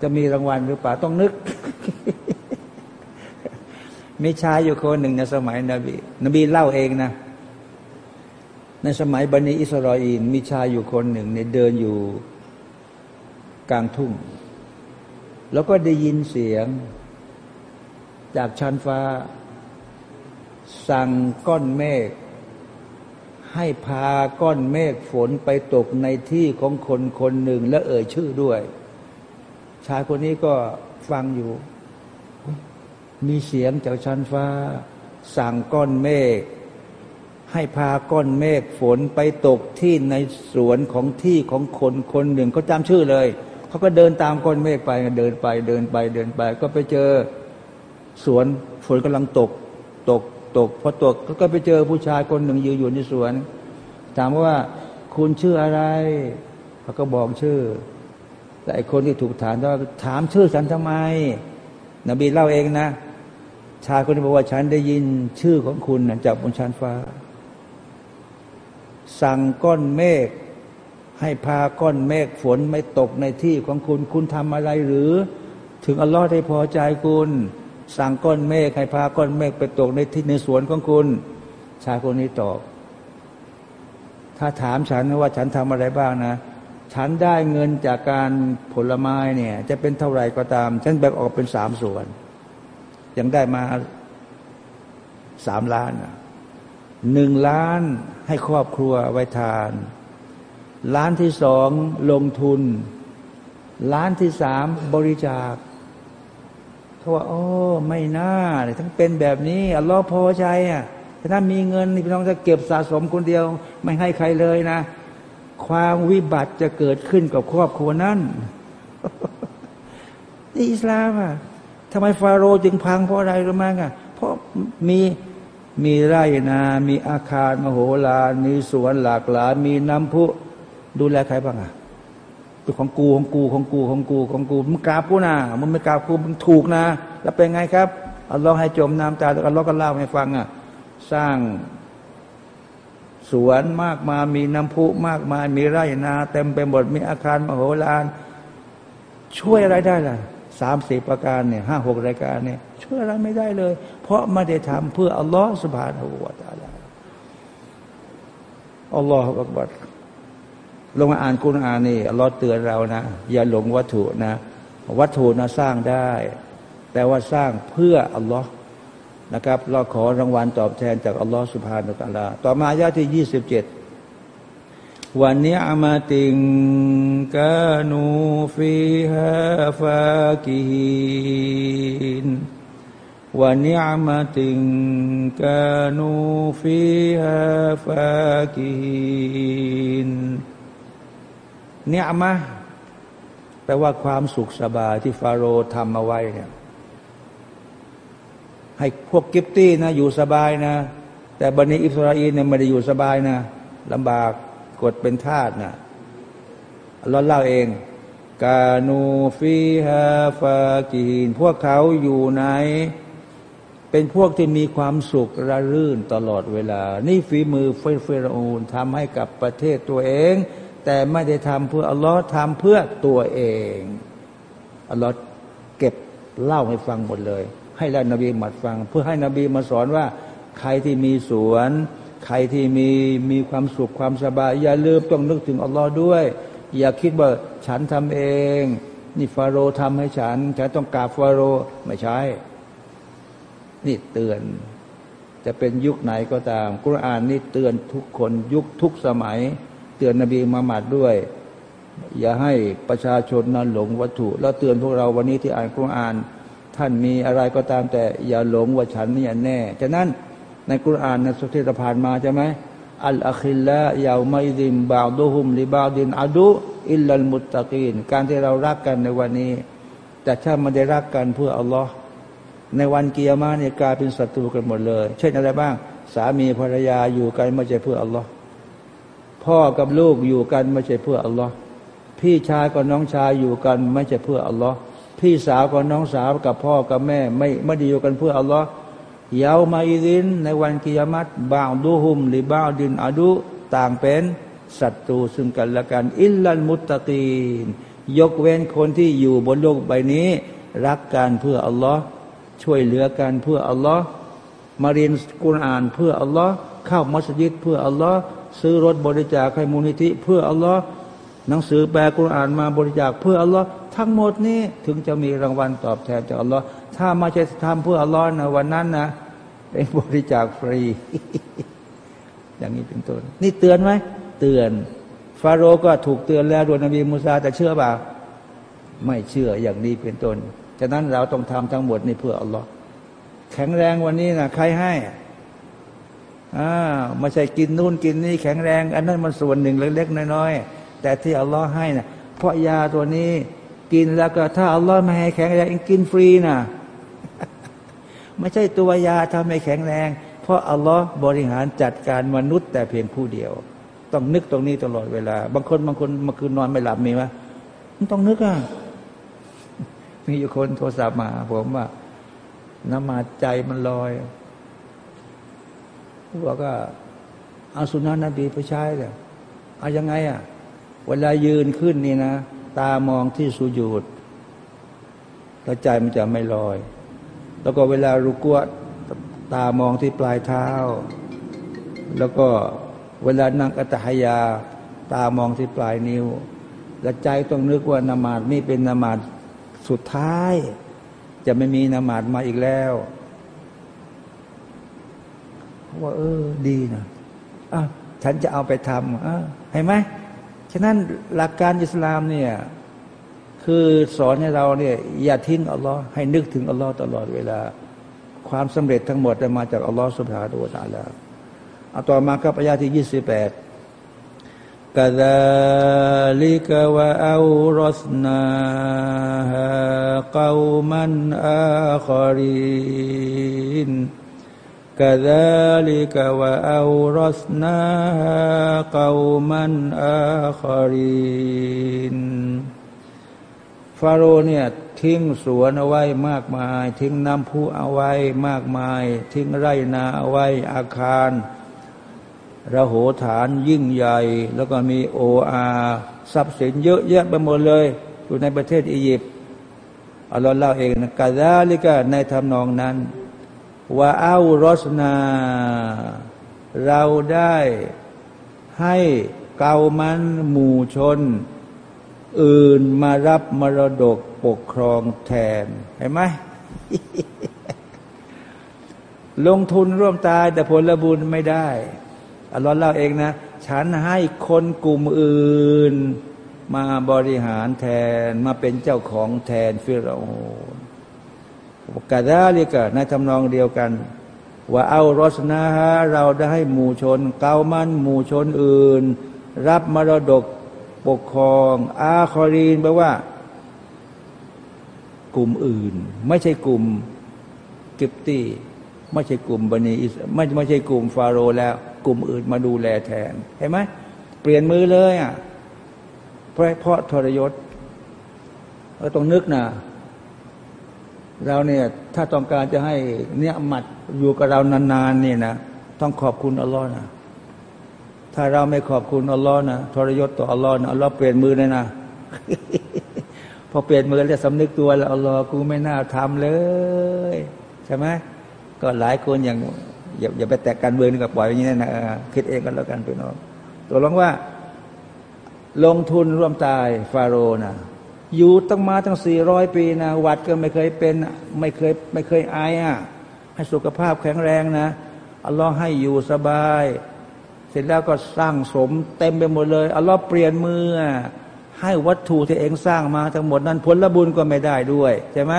จะมีรางวัลหรือเปล่าต้องนึก มีชายอยู่คนหนึ่งในสมัยนบี นบีเล่าเองนะ ในสมัยบันิอิสราเอลมีชายอยู่คนหนึ่งเนี่ยเดินอยู่กลางทุ่ง แล้วก็ได้ยินเสียง จากชั้นฟ้า สั่งก้อนเมฆ ให้พาก้อนเมฆฝนไปตกในที่ของคนคนหนึ่งและเอ่ยชื่อด้วย ชายคนนี้ก็ฟังอยู่ มีเสียงจากชั้นฟ้า สั่งก้อนเมฆให้พาก้อนเมฆฝนไปตกที่ในสวนของที่ของคนคนหนึ่งเขาจำชื่อเลยเขาก็เดินตามก้อนเมฆไปเดินไปเดินไปเดินไป ก็ไปเจอสวนฝนกำลังตกตก ตกพอตกก็ไปเจอผู้ชายคนหนึ่งยืนอยู่ในสวน ถามว่าคุณชื่ออะไรเขาก็บอกชื่อ แต่ไอคนที่ถูกถามว่าถามชื่อฉันทำไม นบีเล่าเองนะ ชายคนนี้บอกว่าฉันได้ยินชื่อของคุณจากบนชั้นฟ้า สั่งก้อนเมฆให้พาก้อนเมฆฝนไม่ตกในที่ของคุณ คุณทำอะไรหรือ ถึงอัลลอฮ์ได้พอใจคุณ สั่งก้อนเมฆให้พาก้อนเมฆไปตกในที่ในสวนของคุณ ชายคนนี้ตอบ ถ้าถามฉันว่าฉันทำอะไรบ้างนะ ฉันได้เงินจากการผลไม้เนี่ย จะเป็นเท่าไหร่ก็ตาม ฉันแบ่งออกเป็นสามส่วน ยังได้มาสามล้านหนึ่งล้านให้ครอบครัวไว้ทาน ล้านที่สองลงทุน ล้านที่สามบริจาค เขาว่าโอ้ไม่น่าเลยทั้งเป็นแบบนี้อัลลอฮ์พอใจอะถ้ามีเงินพี่น้องจะเก็บสะสมคนเดียว ไม่ให้ใครเลยนะ ความวิบัติจะเกิดขึ้นกับครอบครัวนั้นนี่อิสลามอะทำไมฟาโรห์จึงพังเพราะอะไรรู้ไหมอะเพราะมีมีไร่นา มีอาคารมโหฬารมีสวนหลากหลายมีน้ำพุดูแลใครบ้างอะ เป็นของกูของกูของกูของกูของกูมึงกราบกูนะมึงไม่กราบกูมึงถูกนะ แล้วเป็นไงครับอัลลอฮ์ให้จมน้ำตาอัลลอฮ์ก็เล่าให้ฟังอะสร้างสวนมากมายมีน้ำพุมากมายมีไร่นา เต็มไปหมดมีอาคารมโหฬารช่วยอะไรได้ล่ะสามสี่ประการเนี่ยห้าหกรายการเนี่ยช่วยอะไรไม่ได้เลย เพราะไม่ได้ทำเพื่ออัลลอฮ์สุบฮานาหูวาตาลาอัลลอฮฺอักบัร ลงมาอ่านกุณอ่านนี่อัลลอฮ์เตือนเรานะ อย่าหลงวัตถุนะ วัตถุนะสร้างได้ แต่ว่าสร้างเพื่ออัลลอฮ์นะครับ เราขอรางวัลตอบแทนจากอัลลอฮ์สุภาานุตะลา ต่อมายาที่ยี่สิบเจ็ดวันนี้อามาติงกานูฟีฮาฟากินวันนี้อามาติงกานูฟีฮาฟากิน เนี่ยมาแปลว่าความสุขสบายที่ฟาโรห์ทำเอาไว้เนี่ยให้พวกกิฟตี้นะอยู่สบายนะ แต่บันิอิสราเอลเนี่ยไม่ได้อยู่สบายนะลำบากกดเป็นทาสนะเราเล่าเอง กาโนฟีฮาฟากีนพวกเขาอยู่ไหน เป็นพวกที่มีความสุขระรื่นตลอดเวลา นี่ฝีมือเฟรเฟรอูนทำให้กับประเทศตัวเอง แต่ไม่ได้ทำเพื่ออัลลอฮ์ทำเพื่อตัวเองอัลลอฮ์เก็บเล่าให้ฟังหมดเลย ให้แล้วนบีมุฮัมมัดฟัง เพื่อให้นบีมาสอนว่า ใครที่มีสวน ใครที่มีมีความสุขความสบาย อย่าลืมต้องนึกถึงอัลลอฮ์ด้วย อย่าคิดว่าฉันทำเอง นี่ฟาโรห์ทำให้ฉันฉันต้องกราบฟาโรห์ไม่ใช่นี่เตือน จะเป็นยุคไหนก็ตามกุรอานนี่เตือนทุกคนยุคทุกสมัย ตือนนบีมุฮัมมัดด้วย อย่าให้ประชาชนนั้นหลงวัตถุ แล้วเตือนพวกเราวันนี้ที่อ่านกุรอาน ท่านมีอะไรก็ตามแต่อย่าหลงว่าฉันนี่แน่ฉะนั้นในกุรานในสุทธิตผ่านมาใช่ไหมอัลอาคิลละยาวไมดิมบาดุฮุมลิบาดินอาดุอิลลัลมุตตะกีนการที่เรารักกันในวันนี้ แต่ถ้ามันได้รักกันเพื่ออัลลอฮ์ในวันเกียร์มาเนี่ยกลายเป็นศัตรูกันหมดเลย เช่นอะไรบ้าง สามีภรรยาอยู่กันไม่ใช่เพื่ออัลลอฮ์ พ่อกับลูกอยู่กันไม่ใช่เพื่ออัลลอฮ์พี่ชายกับน้องชายอยู่กันไม่ใช่เพื่ออัลลอฮ์พี่สาวกับน้องสาวกับพ่อกับแม่ ไม่ไม่ได้อยู่กันเพื่ออัลลอฮ์ยาวมาอิดินในวันกิยามัตบ่างดูหุมหรือบ่างดินอาดุต่างเป็นศัตรูซึ่งกันและกัน อิลลันมุตตะกีน ยกเว้นคนที่อยู่บนโลกใบนี้ รักกันเพื่ออัลลอฮ์ช่วยเหลือกันเพื่ออัลลอฮ์มาเรียนกุรอานเพื่ออัลลอฮ์เข้ามัสยิดเพื่ออัลลอฮ์ ซื้อรถบริจาคให้มูลนิธิ เพื่ออัลลอฮ์หนังสือแปลกุรอานมาบริจาคเพื่ออัลลอฮ์ทั้งหมดนี้ถึงจะมีรางวัลตอบแทนจากอัลลอฮ์ถ้ามาจะทำเพื่ออัลลอฮ์นะวันนั้นนะเป็นบริจาคฟรี อย่างนี้เป็นต้นนี่เตือนไหมเตือน ฟาโรก็ถูกเตือนแล้วโดยนบีมูซาแต่เชื่อเปล่าไม่เชื่ออย่างนี้เป็นต้นฉะนั้นเราต้องทำทั้งหมดนี่เพื่ออัลลอฮ์แข็งแรงวันนี้นะใครให้ อ่าไม่ใช่กินนู่นกินนี่แข็งแรง อันนั้นมันส่วนหนึ่งเล็กๆน้อยๆแต่ที่อัลลอฮ์ให้นะเพราะยาตัวนี้กินแล้วก็ถ้าอัลลอฮ์ไม่ให้แข็งแรงกินฟรีนะไม่ใช่ตัวยาทำให้แข็งแรง เพราะอัลลอฮ์บริหารจัดการมนุษย์ แต่เพียงผู้เดียว ต้องนึกตรงนี้ตลอดเวลา บางคนบางคนเมื่อคืนนอนไม่หลับมีไหมมันต้องนึกอะมีอยู่คนโทรศัพท์มาผมว่าน้ำมาใจมันลอย บอกว่าเอาสุนัขนบีไปใช้เลยเอายังไงอะ เวลายืนขึ้นนี่นะ ตามองที่สุญูดแล้วใจมันจะไม่ลอย แล้วก็เวลารุกัวตามองที่ปลายเท้า แล้วก็เวลานั่งอัตหยา ตามองที่ปลายนิ้ว และใจต้องนึกว่านามาดนี่เป็นนามาดสุดท้าย จะไม่มีนามาดมาอีกแล้ว ว่า เออ ดีนะอะฉันจะเอาไปทำอะเห็นไหมฉะนั้นหลักการอิสลามเนี่ยคือสอนให้เราเนี่ยอย่าทิ้งอัลลอฮ์ให้นึกถึงอัลลอฮ์ตลอดเวลา ความสำเร็จทั้งหมดจะมาจากอัลลอฮ์สุบฮานุตาลาเอาต่อมาครับอายาที่ยี่สิบแปดกาดาลิกวะอัลรสนาฮะกาวมันอาคาริน كذلك وأورثناها قوما آخرين ฟาโรห์เนี่ยทิ้งสวนเอาไว้มากมาย ทิ้งน้ำพุเอาไว้มากมาย ทิ้งไร่นาเอาไว้อาคาร ระโหฐานยิ่งใหญ่ แล้วก็มีโออาทรัพย์สินเยอะแยะไปหมดเลย อยู่ในประเทศอียิปต์อัลลอฮ์เล่าเองนะกาซาลิกาในทำนองนั้น ว่าเอารสนา เราได้ให้เกามันหมู่ชน อื่นมารับมรดกปกครองแทนเห็นไหมลงทุนร่วมตายแต่ผลบุญไม่ได้อัลลอฮ์เล่าเองนะ ฉันให้คนกลุ่มอื่น มาบริหารแทนมาเป็นเจ้าของแทนฟิรโอน กาดาลิกะในทำนองเดียวกัน ว่าเอารสนาฮะเราได้ให้หมู่ชน เกามันหมู่ชนอื่น รับมรดกปกครอง อาคอรีนแปลว่า กลุ่มอื่น ไม่ใช่กลุ่มกิบตี้ไม่ใช่กลุ่มบันีไม่ไม่ใช่กลุ่มฟาโรแล้ว กลุ่มอื่นมาดูแลแทนเห็นไหมเปลี่ยนมือเลยอะเพราะเพราะทรยศเราต้องนึกนะ เราเนี่ยถ้าต้องการจะให้เนี่ยมัดอยู่กับเรานานๆนี่นะต้องขอบคุณอัลลอฮ์นะถ้าเราไม่ขอบคุณอัลลอฮ์นะทรยศต่ออัลลอฮ์นะอัลลอฮ์เปลี่ยนมือเลยนะพอเปลี่ยนมือแล้วสำนึกตัวแล้วอัลลอฮ์กูไม่น่าทำเลย ใช่ไหมก็หลายคนอย่างอย่าอย่าไปแตะการเมืองนี่ก็ปล่อยอย่างนี้นะคิดเองกันแล้วกันพี่น้องตัวลงว่า ลงทุนร่วมตายฟาโรนะ อยู่ตั้งมาตั้งสี่ร้อยปีนะวัดก็ไม่เคยเป็นไม่เคยไม่เคยอายอะให้สุขภาพแข็งแรงนะอัลลอฮ์ให้อยู่สบาย เสร็จแล้วก็สร้างสมเต็มไปหมดเลยอัลลอฮ์เปลี่ยนมือให้วัตถุที่เองสร้างมาทั้งหมดนั้นผลบุญก็ไม่ได้ด้วยใช่ไหม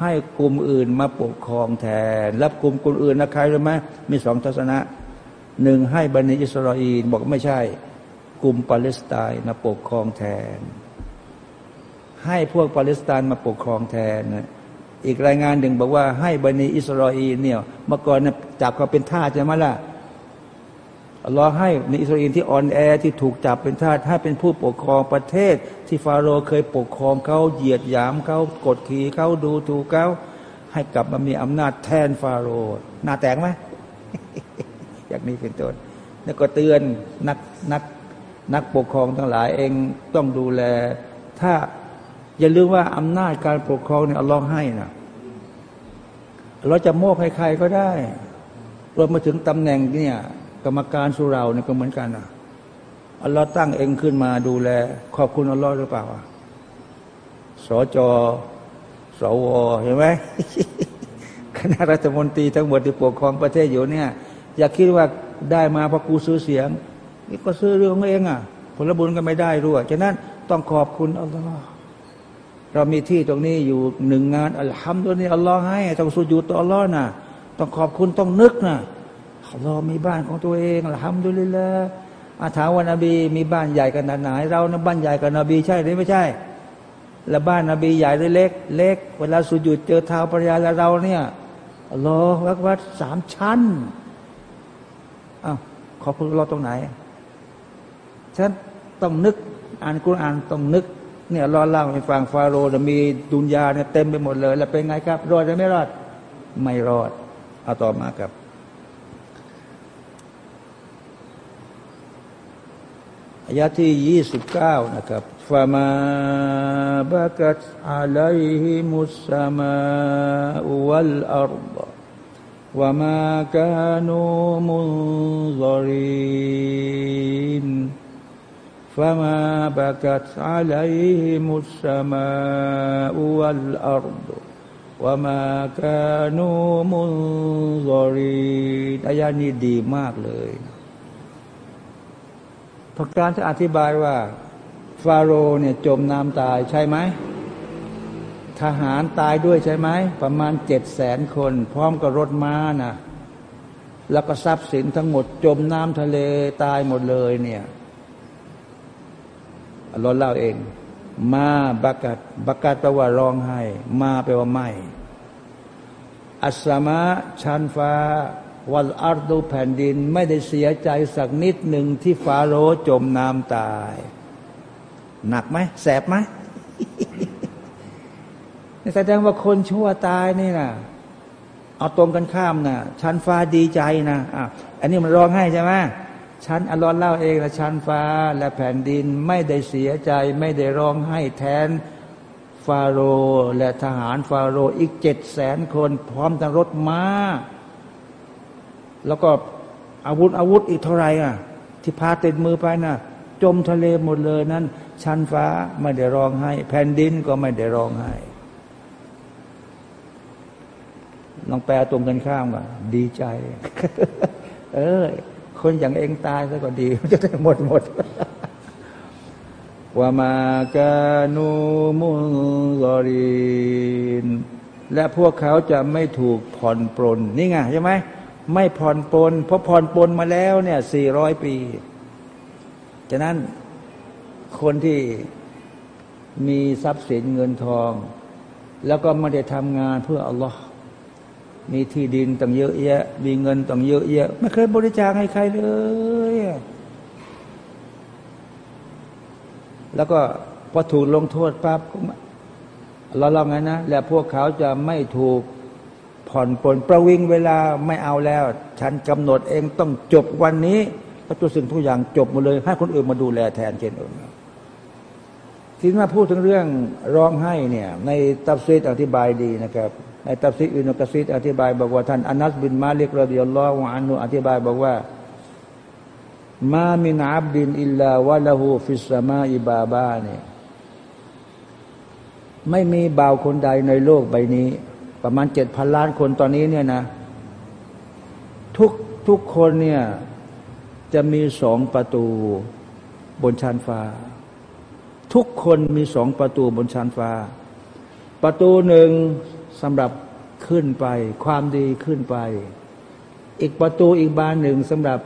ให้กลุ่มอื่นมาปกครองแทนรับกลุ่มกลุ่มอื่นนะใครรู้ไหมมีสองทัศนะหนึ่งให้บันิอิสราเอลบอกไม่ใช่ กลุ่มปาเลสไตน์มาปกครองแทน ให้พวกปาเลสไตน์มาปกครองแทนอีกรายงานหนึ่งบอกว่าให้บันิอิสราเอลเนี่ยเมื่อก่อนจับเขาเป็นทาสใช่ไหมล่ะอัลลอให้ในอิสราเอลที่อ่อนแอที่ถูกจับเป็นทาสให้เป็นผู้ปกครองประเทศ ที่ฟาโรห์เคยปกครองเขาเหยียดหยามเขากดขี่เขาดูถูกเขาให้กลับมามีอำนาจแทนฟาโรห์น่าแตกไหมอย่างนี้เป็นต้นแล้วก็เตือนนักนักนักปกครองทั้งหลายเองต้องดูแล ถ้า อย่าลืมว่าอำนาจการปกครองเนี่ยอัลลอฮ์ให้นะเราจะโมกให้ใครก็ได้รวมมาถึงตำแหน่งเนี่ยกรรมการสุราเนี่ยก็เหมือนกันอะอัลลอฮ์ตั้งเองขึ้นมาดูแล ขอบคุณอัลลอฮ์หรือเปล่าสจสวเห็นไหมคณะรัฐมนตรีทั้งหมดที่ปกครองประเทศอยู่เนี่ย อย่าคิดว่าได้มาเพราะกูซื้อเสียง นี่ก็ซื้อเรื่องเองอะ ผลบุญก็ไม่ได้ด้วยฉะนั้นต้องขอบคุณอัลลอฮ์ เรามีที่ตรงนี้อยู่หนึ่งงานอัลฮัมดุลิลลาห์อัลลอฮ์ให้ต้องสุญูต่ออัลลอฮ์นะต้องขอบคุณต้องนึกนะเรามีบ้านของตัวเองละทำดูเลยละอาถาวานบีมีบ้านใหญ่กันาดไหนเรานะบ้านใหญ่กันนบีใช่หรือไม่ใช่ แล้วบ้านนบีใหญ่หรือเล็ก เล็ก เวลาสุญุดเจอเท้าภรรยาแล้วเราเนี่ยรอวัดวัดสามชั้นอ้าวขอบคุณเราตรงไหนฉันต้องนึกอ่านกุรอานต้องนึก เนี่ยรอเล่าให้ฟังฟาโรห์มีดุนยาเนี่ยเต็มไปหมดเลย แล้วเป็นไงครับ รอดหรือไม่รอด ไม่รอด เอาต่อมาครับอายะที่ยี่สิบเก้านะครับฟามาบากัตอาลัยฮิมุสมาวัลอัรฎวะมาคานูมุนซาริน فما بكت عليهم السماء والأرض وما كانوا منظرين อายานี้ดีมากเลยพระการจะอธิบายว่า ฟาโรห์เนี่ยจมน้ำตายใช่ไหม ทหารตายด้วยใช่ไหม ประมาณเจ็ดแสนคน พร้อมกับรถม้านะแล้วก็ทรัพย์สินทั้งหมดจมน้ำทะเลตายหมดเลยเนี่ย เราเล่าเอง มาบักัดบักัดแปลว่าร้องไห้ มาแปลว่าไม่อัสมะชันฟ้า วัลอาร์ดูแผ่นดินไม่ได้เสียใจสักนิดหนึ่งที่ฟาโรห์จมน้ำตาย หนักไหมแสบไหมนี่แสดงว่าคนชั่วตายนี่นะเอาตรงกันข้ามนะชั้นฟ้าดีใจนะอะอันนี้มันร้องให้ใช่ไหม ชั้นอัลลอฮ์เล่าเองนะชั้นฟ้าและแผ่นดินไม่ได้เสียใจ ไม่ได้ร้องให้แทนฟาโรห์และทหารฟาโรห์อีกเจ็ดแสนคนพร้อมทั้งรถม้า แล้วก็อาวุธอาวุธอีกเท่าไหร่อะ ที่พาติดมือไปนะ่ะ จมทะเลหมดเลยนั้น ชั้นฟ้าไม่ได้ร้องไห้ แผ่นดินก็ไม่ได้ร้องไห้ลองแปลตรงกันข้ามก่อนดีใจ เออ คนอย่างเองตายซะก็ดีจะได้หมดหมดว่ามากานูมุลอรีนและพวกเขาจะไม่ถูกผ่อนปลนนี่ไงใช่ไหมไม่ผ่อนปลนเพราะผ่อนปลนมาแล้วเนี่ยสี่ร้อยปีฉะนั้นคนที่มีทรัพย์สินเงินทอง แล้วก็ไม่ได้ทำงานเพื่ออัลลอฮ์ มีที่ดินตั้งเยอะแยะ มีเงินตั้งเยอะแยะ ไม่เคยบริจาคให้ใครเลย แล้วก็พอถูกลงโทษปั๊บเราเล่าไงนะ และพวกเขาจะไม่ถูกผ่อนปลนประวิงเวลาไม่เอาแล้ว ฉันกำหนดเองต้องจบวันนี้พระตัวสิ่งทุกอย่างจบหมดเลย ให้คนอื่นมาดูแลแทนเกณฑ์อื่นที่มาพูดถึงเรื่องร้องไห้เนี่ย ในตัฟซีรอธิบายดีนะครับ ในตัฟซีรอิบนุกะษีรอธิบายบอกว่าท่านอนัสบินมาลิกرضي الله عنه อธิบายบอกว่าما من عبد إلا وله في السماء بابان เนี่ยไม่มีบ่าวคนใดในโลกใบนี้ ประมาณเจ็ดพันล้านคนตอนนี้เนี่ยนะ ทุกทุกคนเนี่ยจะมีสองประตูบนชานฟ้า ทุกคนมีสองประตูบนชานฟ้า ประตูหนึ่ง สำหรับขึ้นไป ความดีขึ้นไป อีกประตูอีกบานหนึ่งสำหรับ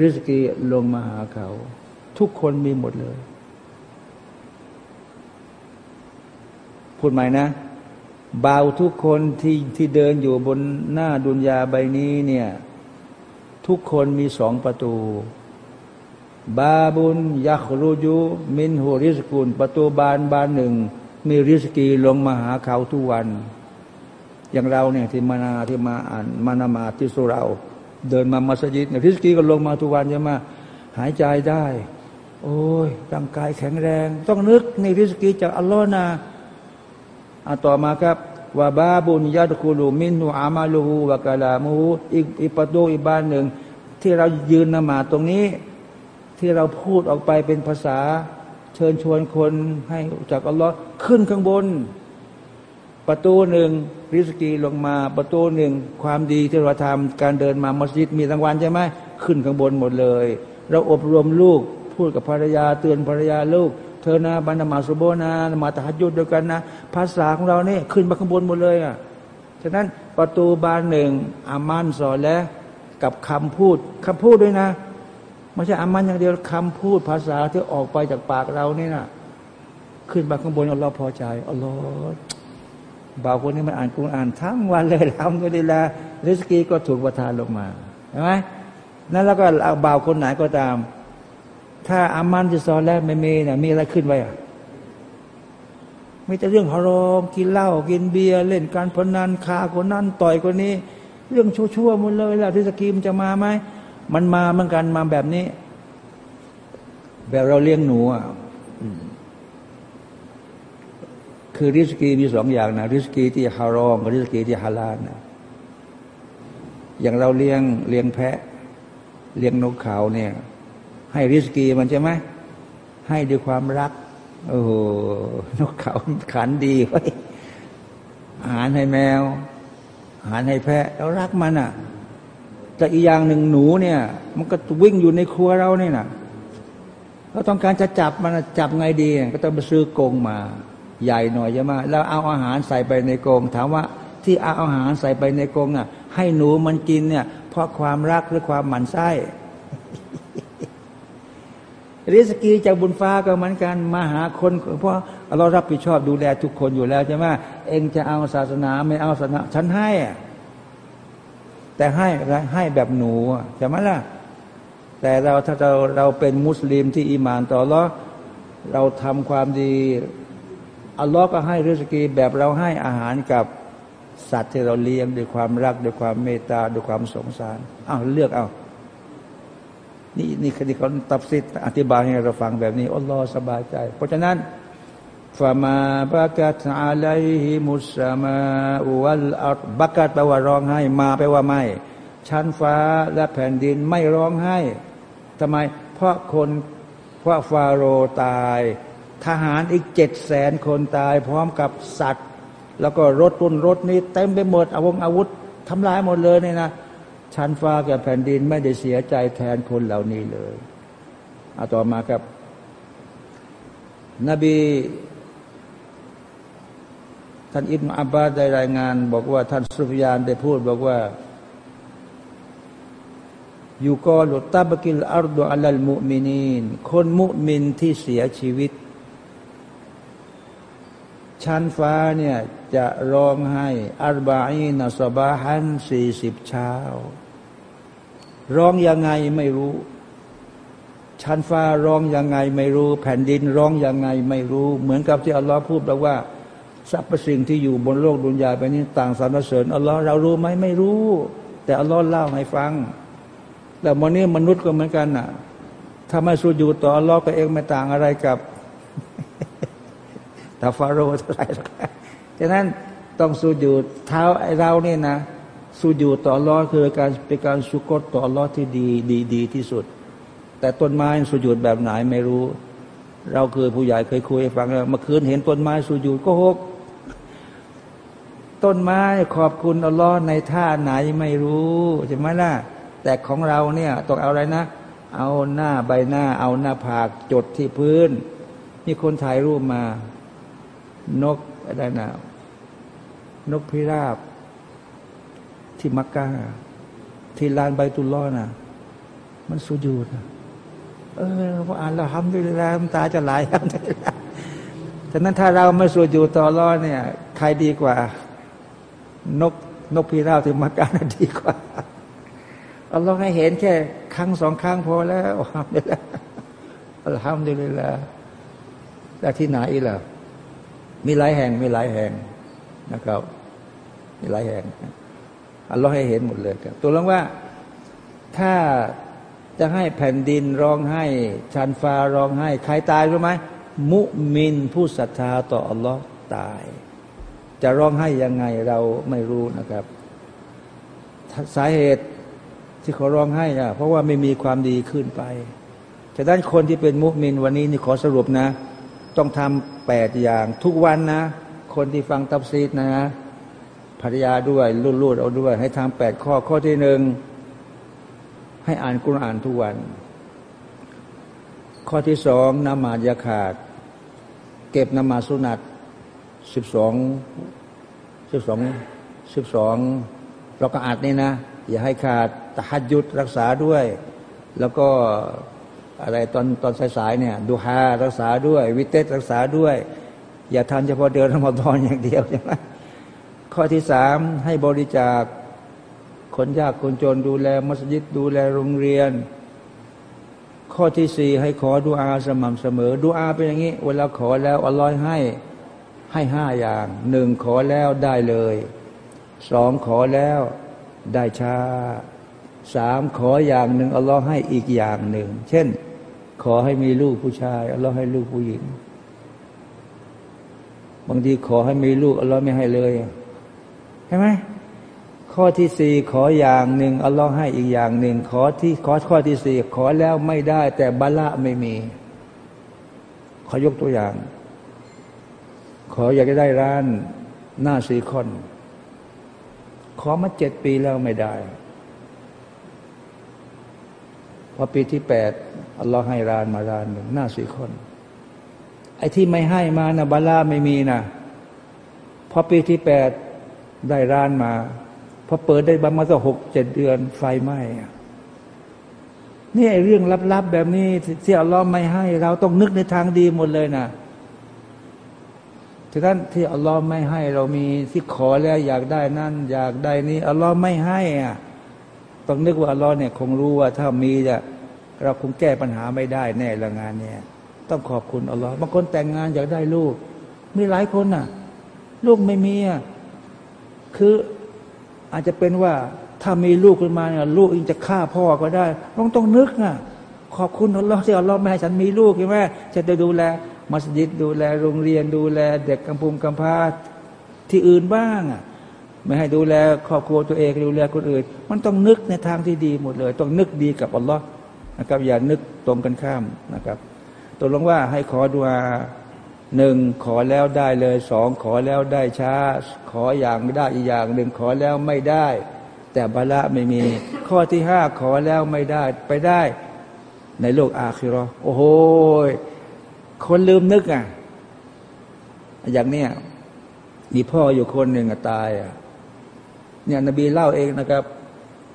ริสกีลงมาหาเขา ทุกคนมีหมดเลย พูดใหม่นะบ่าวทุกคนที่ที่เดินอยู่บนหน้าดุนยาใบนี้เนี่ย ทุกคนมีสองประตู บาบุนยักรูยูมินหูริสกุล ประตูบานบานหนึ่ง มีริสกีลงมาหาเขาทุกวัน อย่างเราเนี่ยที่มานาที่มาอ่านมานามาที่สุเราเดินมามัสยิดเนี่ยริสกีก็ลงมาทุกวันใช่ไหมหายใจได้ โอ้ยร่างกายแข็งแรง ต้องนึกในริสกีจากอัลลอฮ์นะอะต่อมาครับว่าบาบุญยาตคูลูมินูอามาลูฮูวากาลามูอีกอีประตูอีกบ้านหนึ่ง ที่เรายืนนมาตรงนี้ ที่เราพูดออกไปเป็นภาษา เชิญชวนคนให้จากอัลลอฮ์ขึ้นข้างบน ประตูหนึ่งริสกีลงมา ประตูหนึ่งความดีที่เราทำการเดินมามัสยิดมีรางวัลใช่ไหมขึ้นข้างบนหมดเลย เราอบรมลูกพูดกับภรรยาเตือนภรรยาลูก เธอนะบรรมาสุโบนามาตหัดยุดด้วยกันนะ ภาษาของเราเนี่ยขึ้นมาข้างบนหมดเลยอะฉะนั้นประตูบานหนึ่งอามันสอนแล้วกับคำพูดคำพูดด้วยนะไม่ใช่อามันอย่างเดียวคำพูดภาษาที่ออกไปจากปากเราเนี่ยนะขึ้นมาข้างบนเราพอใจอัลลอฮ์ บาวคนนี้มันอ่านกุรอานทั้งวันเลยทำก็ดีละริสกีก็ถูกประทานลงมาใช่ไหมนั่นแล้วก็เอาบาวคนไหนก็ตาม ถ้าอามันจะสอนแล้วไม่มีเนี่ยมีอะไรขึ้นไว้อะมีแต่เรื่องฮารอมกินเหล้ากินเบียร์เล่นการพนันฆ่าคนนั้นต่อยคนนี้ เรื่องชั่วๆหมดเลยแล้วริสกีมันจะมาไหมมันมาเหมือนกันมาแบบนี้ แบบเราเลี้ยงหนูอะ คือริสกีมีสองอย่างนะริสกีที่ฮารอมกับริสกีที่ฮาลาลนะอย่างเราเลี้ยงเลี้ยงแพะ เลี้ยงนกเขาเนี่ย ให้ริสกีมันใช่ไหมให้ด้วยความรัก โอ้โหนกเขาขันดีไว้อาหารให้แมว อาหารให้แพะเรารักมันอะ แต่อีกอย่างหนึ่งหนูเนี่ย มันก็วิ่งอยู่ในครัวเราเนี่ยนะเราต้องการจะจับมันจับไงดี ก็ต้องไปซื้อกงมา ใหญ่หน่อยใช่ไหมแล้วเอาอาหารใส่ไปในกรงถามว่าที่เอาอาหารใส่ไปในกรงอะ ให้หนูมันกินเนี่ย เพราะความรักหรือความหมั่นไส้ริสกีจากบุญฟ้าก็เหมือนกันมาหาคน เพราะเรารับผิดชอบดูแลทุกคนอยู่แล้วใช่ไหมเองจะเอาศาสนาไม่เอาศาสนาฉันให้แต่ให้ให้แบบหนูใช่ไหมล่ะ แต่เราถ้าเราเราเป็นมุสลิมที่อิมานต่อรอเราทำความดี อัลลอฮ์ก็ให้ริสกีแบบเราให้อาหารกับสัตว์ที่เราเลี้ยงด้วยความรักด้วยความเมตตาด้วยความสงสารอ้าวเลือกเอานี่นี่คดีเขาตับซิดอธิบายให้เราฟังแบบนี้อัลลอฮ์สบายใจ เพราะฉะนั้นฟามาบักัตอาลัยฮิมุสมาอุวัลอัลบักัตแปลว่าร้องไห้มาแปลว่าไม่ชั้นฟ้าและแผ่นดินไม่ร้องไห้ทำไม เพราะคนเพราะฟาโรตาย ทหารอีกเจ็ดแสนคนตาย พร้อมกับสัตว์ แล้วก็รถตุนรถนี้เต็มไปหมดอาวงอาวุธทำลายหมดเลยเนี่ยนะชั้นฟ้ากับแผ่นดินไม่ได้เสียใจแทนคนเหล่านี้เลยเอาต่อมาครับ นบีท่านอิบนาอับบาสได้รายงาน บอกว่าท่านสุฟยานได้พูดบอกว่าอยู่กอลุตาบกิลอาร์ดูอัลลมุมินีนคนมุมินที่เสียชีวิต ชั้นฟ้าเนี่ยจะร้องให้อัลบาอีนัสบาฮันสี่สิบเช้า ร้องยังไงไม่รู้ ชั้นฟ้าร้องยังไงไม่รู้ แผ่นดินร้องยังไงไม่รู้ เหมือนกับที่อัลลอฮ์พูดแล้วว่าสรรพสิ่งที่อยู่บนโลกดุนยาไปนี้ต่างสรรเสริญอัลลอฮ์เรารู้ไหมไม่รู้ แต่อัลลอฮ์เล่าให้ฟังแต่วันนี้มนุษย์ก็เหมือนกันน่ะถ้าไม่สูญูต่ออัลลอฮ์ก็เองไม่ต่างอะไรกับ ตาฟาโรห์เท่าไหร่ฉะนั้นต้องสูญูเท้าไอเราเนี่ยนะสูญูต่ออัลลอฮ์คือการเป็นการสุกตต่ออัลอฮ์ที่ดีดีดีที่สุด แต่ต้นไม้สูญูแบบไหนไม่รู้ เราเคยผู้ใหญ่เคยคุยฟังเมื่อคืนเห็นต้นไม้สูญูก็หกต้นไม้ขอบคุณอัลลอฮ์ในท่าไหนไม่รู้ใช่ไหมล่ะ แต่ของเราเนี่ยต้องเอาอะไรนะ เอาหน้าใบหน้า เอาหน้าผากจดที่พื้น มีคนถ่ายรูปมา นกอะไรนะนกพิราบ ที่มักกะที่ลานใบตุลล้อนะมันสุญูนะเออพออ่านเราทำด้วยแล้วตาจะไหลครับฉะนั้นถ้าเราไม่สุญูต่อล้อเนี่ย ใครดีกว่า นกนกพิราบที่มักกะดีกว่าอัลลอฮ์ให้เห็นแค่ครั้งสองครั้งพอแล้วอัลฮัมดุลิลละอัลฮัมดุลิลละแต่ที่ไหนล่ะ มีหลายแห่งมีหลายแห่งนะครับ มีหลายแห่งอัลลอฮ์ให้เห็นหมดเลยครับตัวลงว่าถ้าจะให้แผ่นดินร้องไห้ชันฟ้าร้องไห้ ใครตายรู้ไหมมุมินผู้ศรัทธาต่ออัลลอฮ์ตาย จะร้องไห้ยังไงเราไม่รู้นะครับ สาเหตุที่เขาร้องไห้นะเพราะว่าไม่มีความดีขึ้นไปฉะนั้นคนที่เป็นมุสลิมวันนี้นี่ขอสรุปนะ ต้องทำแปดอย่างทุกวันนะ คนที่ฟังตับซีดนะภรรยาด้วยลูดๆเอาด้วย ให้ทำแปดข้อข้อที่หนึ่งให้อ่านกุรอานทุกวัน ข้อที่สองนมาดยาขาด เก็บนมาสุนัตสิบสองสิบสองสิบสองเราก็อาจนี่นะ อย่าให้ขาดตะฮัดยุดรักษาด้วย แล้วก็ อะไรตอนตอนสายๆเนี่ยดูฮารักษาด้วย วิเตสรักษาด้วย อย่าทำเฉพาะเดือนรอมฎอนอย่างเดียวใช่ไหมข้อที่สามให้บริจาคคนยากคนจนดูแลมัสยิดดูแลโรงเรียน ข้อที่สี่ให้ขอดูอาสม่ำเสมอดูอาเป็นอย่างนี้ เวลาขอแล้วอัลลอฮ์ให้ให้ห้าอย่างหนึ่งขอแล้วได้เลยสองขอแล้วได้ช้าสามขออย่างหนึ่งอัลลอฮ์ให้อีกอย่างหนึ่ง เช่น ขอให้มีลูกผู้ชายอัลลอฮ์ให้ลูกผู้หญิง บางทีขอให้มีลูกอัลลอฮ์ไม่ให้เลยใช่ไหมข้อที่สี่ขออย่างหนึ่งอัลลอฮ์ให้อีกอย่างหนึ่งขอที่ขอข้อที่สี่ขอแล้วไม่ได้ แต่บาละไม่มี ขอยกตัวอย่าง ขออยากจะได้ร้านหน้าซีคอน ขอมาเจ็ดปีแล้วไม่ได้ พอปีที่แปดอัลลอฮ์ให้รานมารานหนึ่งหน้าสี่คน ไอ้ที่ไม่ให้มานะบาลาไม่มีนะพอปีที่แปดได้รานมาพอเปิดได้บามาสักหกเจ็ดเดือนไฟไหม้นี่ไอ้เรื่องลับๆแบบนี้ที่อัลลอฮ์ไม่ให้ เราต้องนึกในทางดีหมดเลยนะฉะนั้นที่อัลลอฮ์ไม่ให้ เรามีที่ขอแล้วอยากได้นั่น อยากได้นี้อัลลอฮ์ไม่ให้อะ ต้องนึกว่าอัลอเนี่ยคงรู้ว่าถ้ามีจะเราคงแก้ปัญหาไม่ได้แน่ละงานเนี่ยต้องขอบคุณอัลลอฮ์บางคนแต่งงานอยากได้ลูก มีหลายคนน่ะ ลูกไม่มีอะคืออาจจะเป็นว่าถ้ามีลูกขึ้นมาเนี่ยลูกเองจะฆ่าพ่อก็ได้ ต้องต้องนึกอะขอบคุณอัลลอฮ์ที่อัลลอฮ์ไม่ให้ฉันมีลูกใช่ไหมจะได้ดูแล มัสยิดดูแลโรงเรียนดูแล เด็กกำพุงกำพร้าที่อื่นบ้างอะ ไม่ให้ดูแลครอบครัวตัวเองดูแลคนอื่น มันต้องนึกในทางที่ดีหมดเลย ต้องนึกดีกับอัลลอฮ์นะครับ อย่านึกตรงกันข้ามนะครับตกลงว่าให้ขอดูอาหนึ่งขอแล้วได้เลยสองขอแล้วได้ช้า ขออย่างไม่ได้อีกอย่างหนึ่งขอแล้วไม่ได้ แต่บาละไม่มี ข้อที่ห้าขอแล้วไม่ได้ไปได้ ในโลกอาคิรอโอ้โหคนลืมนึกอะ อย่างเนี้ยมีพ่ออยู่คนหนึ่งตายอะ เนี่ยนบีเล่าเองนะครับ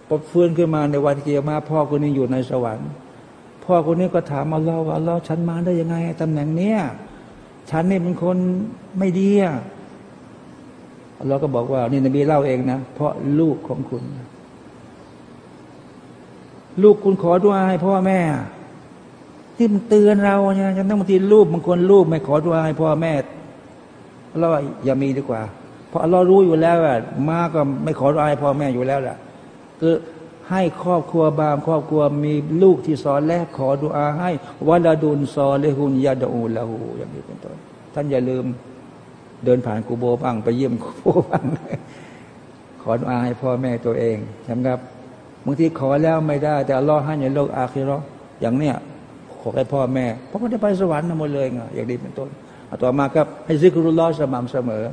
พอฟื้นขึ้นมาในวันเกียร์มาพ่อคนนี้อยู่ในสวรรค์ พ่อคนนี้ก็ถามอัลลอฮ์ว่าอัลลอฮ์ฉันมาได้ยังไงตำแหน่งเนี้ยฉันนี่เป็นคนไม่ดีอะอัลลอฮ์ก็บอกว่านี่นบีเล่าเองนะ เพราะลูกของคุณ ลูกคุณขอดุอาให้พ่อแม่ที่มันเตือนเราเนี่ยฉันต้องบางทีลูกบางคนลูกไม่ขอดุอาให้พ่อแม่เราอย่ามีดีกว่า เพราะเรารู้อยู่แล้วว่ามาก็ไม่ขอดุอาให้พ่อแม่อยู่แล้วแหละคือให้ครอบครัวบางครอบครัวมีลูกที่สอนแล้วขอดุอาให้วะลาดุนซอเลหุนยาดูละหูอย่างนี้เป็นต้นท่านอย่าลืมเดินผ่านกูโบบ้างไปเยี่ยมกูโบบ้างขอดุอาให้พ่อแม่ตัวเองใช่ไหมครับบางทีขอแล้วไม่ได้ แต่รอให้ในโลกอาคิรออย่างเนี้ยขอให้พ่อแม่เพราะเขาได้ไปสวรรค์หมดเลยไงอย่างนี้เป็นต้นต่อมาครับให้ซิกรุลลอสม่ำเสมอ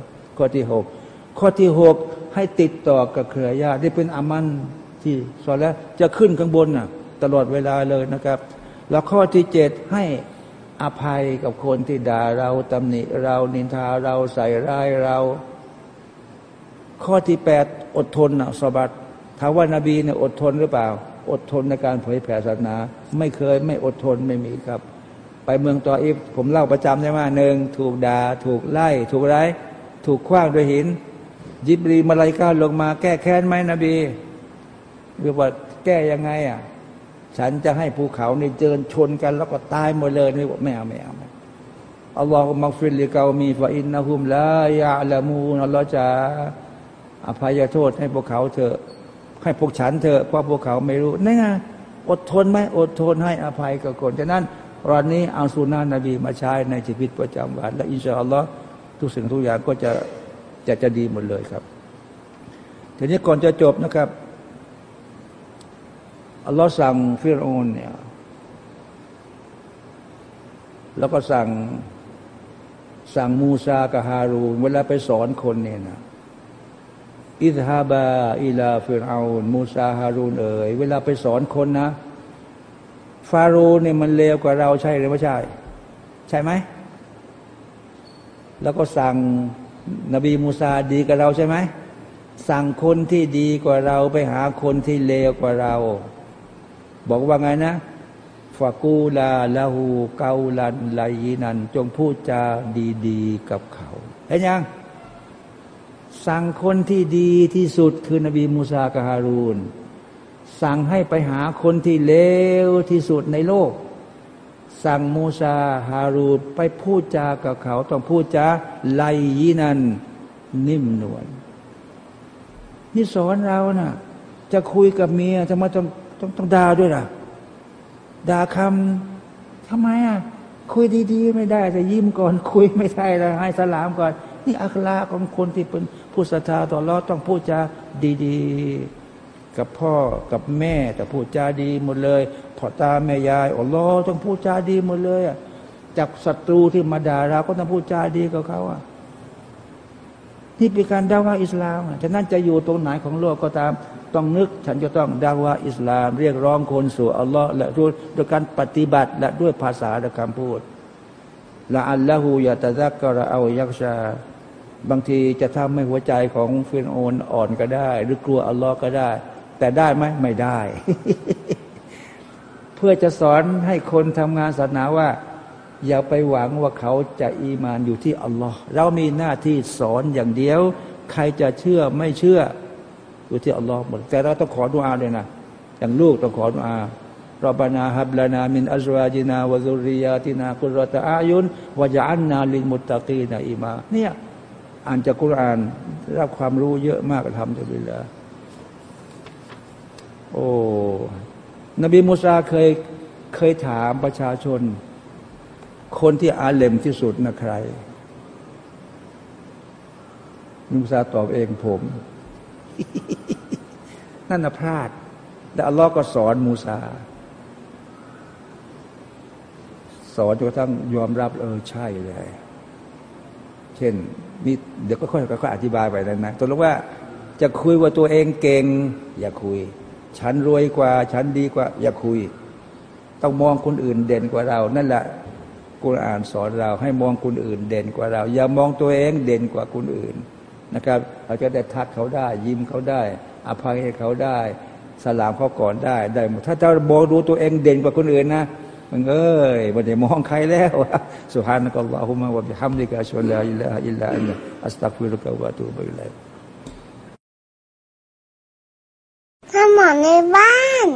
ข้อที่หกข้อที่หกให้ติดต่อกับเครือญาติที่เป็นอามันที่สอนแล้วจะขึ้นข้างบนน่ะตลอดเวลาเลยนะครับ แล้วข้อที่เจ็ดให้อภัยกับคนที่ด่าเราตำหนิเรานินทาเราใส่ร้ายเรา ข้อที่แปดอดทนนะสบัดถามว่านาบีเนี่ยอดทนหรือเปล่า อดทนในการเผยแผ่ศาสนา ไม่เคยไม่อดทนไม่มีครับ ไปเมืองตออิฟผมเล่าประจำใช่ไหมหนึ่งถูกด่าถูกไล่ถูกไร ถูกขว้างด้วยหิน ยิบรีมาลายกาลงมา แก้แค้นไหมนบีหรือว่าแก้ยังไงอะ ฉันจะให้ภูเขาในเจิญชนกันแล้วก็ตายหมดเลยนบีบอกไม่เอาไม่เอาاللهم اغفر لقومي فإنهم لا يعلمون อัลลอฮฺจะอภัยโทษให้พวกเขาเถอะให้พวกฉันเถอะเพราะพวกเขาไม่รู้นี่ไงอดทนไหมอดทนให้อภัยกับคนฉะนั้นวันนี้เอาสุนานะบีมาใช้ในชีวิตประจำวันและอินชาอัลลอฮ์ ทุกสิ่งทุกอย่างก็จะจะจะดีหมดเลยครับทีนี้ก่อนจะจบนะครับอัลลอฮ์สั่งฟิรโอนเนี่ยแล้วก็สั่งสั่งมูซากับฮารูนเวลาไปสอนคนเนี่ยนะอิดฮาบาอิลาฟิรเอานมูซาฮารูนเอ๋ยเวลาไปสอนคนนะ ฟาโรห์เนี่ยมันเลวกว่าเราใช่หรือไม่ใช่ ใช่ไหม แล้วก็สั่งนบีมูซาดีกับเราใช่ไหมสั่งคนที่ดีกว่าเราไปหาคนที่เลวกว่าเรา บอกว่าไงนะฟากูลาลาหูเกาลันไลนัน จงพูดจาดีๆกับเขาเห็นยัง สั่งคนที่ดีที่สุดคือนบีมูซากะฮารูน สั่งให้ไปหาคนที่เลวที่สุดในโลก สั่งมูซาฮารูนไปพูดจากับเขา ต้องพูดจาไลยีนันนิ่มนวลนี่สอนเรานะ่ะ จะคุยกับเมียทำไมต้องต้องต้องด่าด้วยล่ะด่าคำทำไมอะ คุยดีๆ ไม่ได้จะยิ้มก่อนคุยไม่ได้แล้วให้สลามก่อน นี่อัคลาของคนที่เป็นผู้ศรัทธาต่อรอต้องพูดจาดี ๆ กับพ่อกับแม่แต่พูดจาดีหมดเลย พ่อตาแม่ยายอัลลอฮ์ต้องพูดจาดีหมดเลยอะจากศัตรูที่มาด่าเราก็ต้องพูดจาดีกับเขาอะนี่เป็นการดาว่าอิสลามฉะนั้นจะอยู่ตรงไหนของโลกก็ตาม ต้องนึกฉันจะต้องดาว่าอิสลาม เรียกร้องคนสู่อัลลอฮ์และด้วยด้วยการปฏิบัติและด้วยภาษาและคำพูดละอัลลอฮฺยาตะซักกระเอายักชา บางทีจะทำให้หัวใจของฟินโอนอ่อนก็ได้ หรือกลัวอัลลอฮ์ก็ได้ แต่ได้ไหมไม่ได้ พื่อจะสอนให้คนทำงานศาสนาว่า อย่าไปหวังว่าเขาจะอีมานอยู่ที่อัลลอฮ์เรามีหน้าที่สอนอย่างเดียว ใครจะเชื่อไม่เชื่ออยู่ที่อัลลอฮ์หมดแต่เราต้องขอดุอาเลยนะอย่างลูกต้องขอดุอารับบานาฮับลานามินอัจวาจินาวะซุริยาตินาคุรตะอายุนวะจอันนาลิมุตตะกีนาอิมาเนี่ยอ่านจากกุรานรับความรู้เยอะมากทำจะเวลาโอ้ นบีมูซาเคยเคยถามประชาชน คนที่อาเลมที่สุดนะใครมูซาตอบเองผม นั่นนะพลาดแต่อัลลอฮ์ก็สอนมูซา สอนจนกระทั่งยอมรับเออใช่เลย เช่นนี่เดี๋ยวก็ค่อยๆอธิบายไปแล้วนะตัวลงว่าจะคุยว่าตัวเองเก่ง อย่าคุย ฉันรวยกว่า ฉันดีกว่า อย่าคุย ต้องมองคนอื่นเด่นกว่าเรา นั่นแหละกุรอานสอนเราให้มองคนอื่นเด่นกว่าเรา อย่ามองตัวเองเด่นกว่าคนอื่นนะครับ เราจะได้ทักเขาได้ ยิ้มเขาได้ อภัยให้เขาได้ สลามเขาก่อนได้ ได้หมดถ้าถ้ามองดูตัวเองเด่นกว่าคนอื่นนะมึงเอ้ยมันจะมองใครแล้วสุฮานะกัลลอฮุมะวะบิฮัมดิกะอัชฮะลาอิลลาอิลลาอันอัสตัฆฟิรุกะวะตูบิอิลัย สมองในบ้าน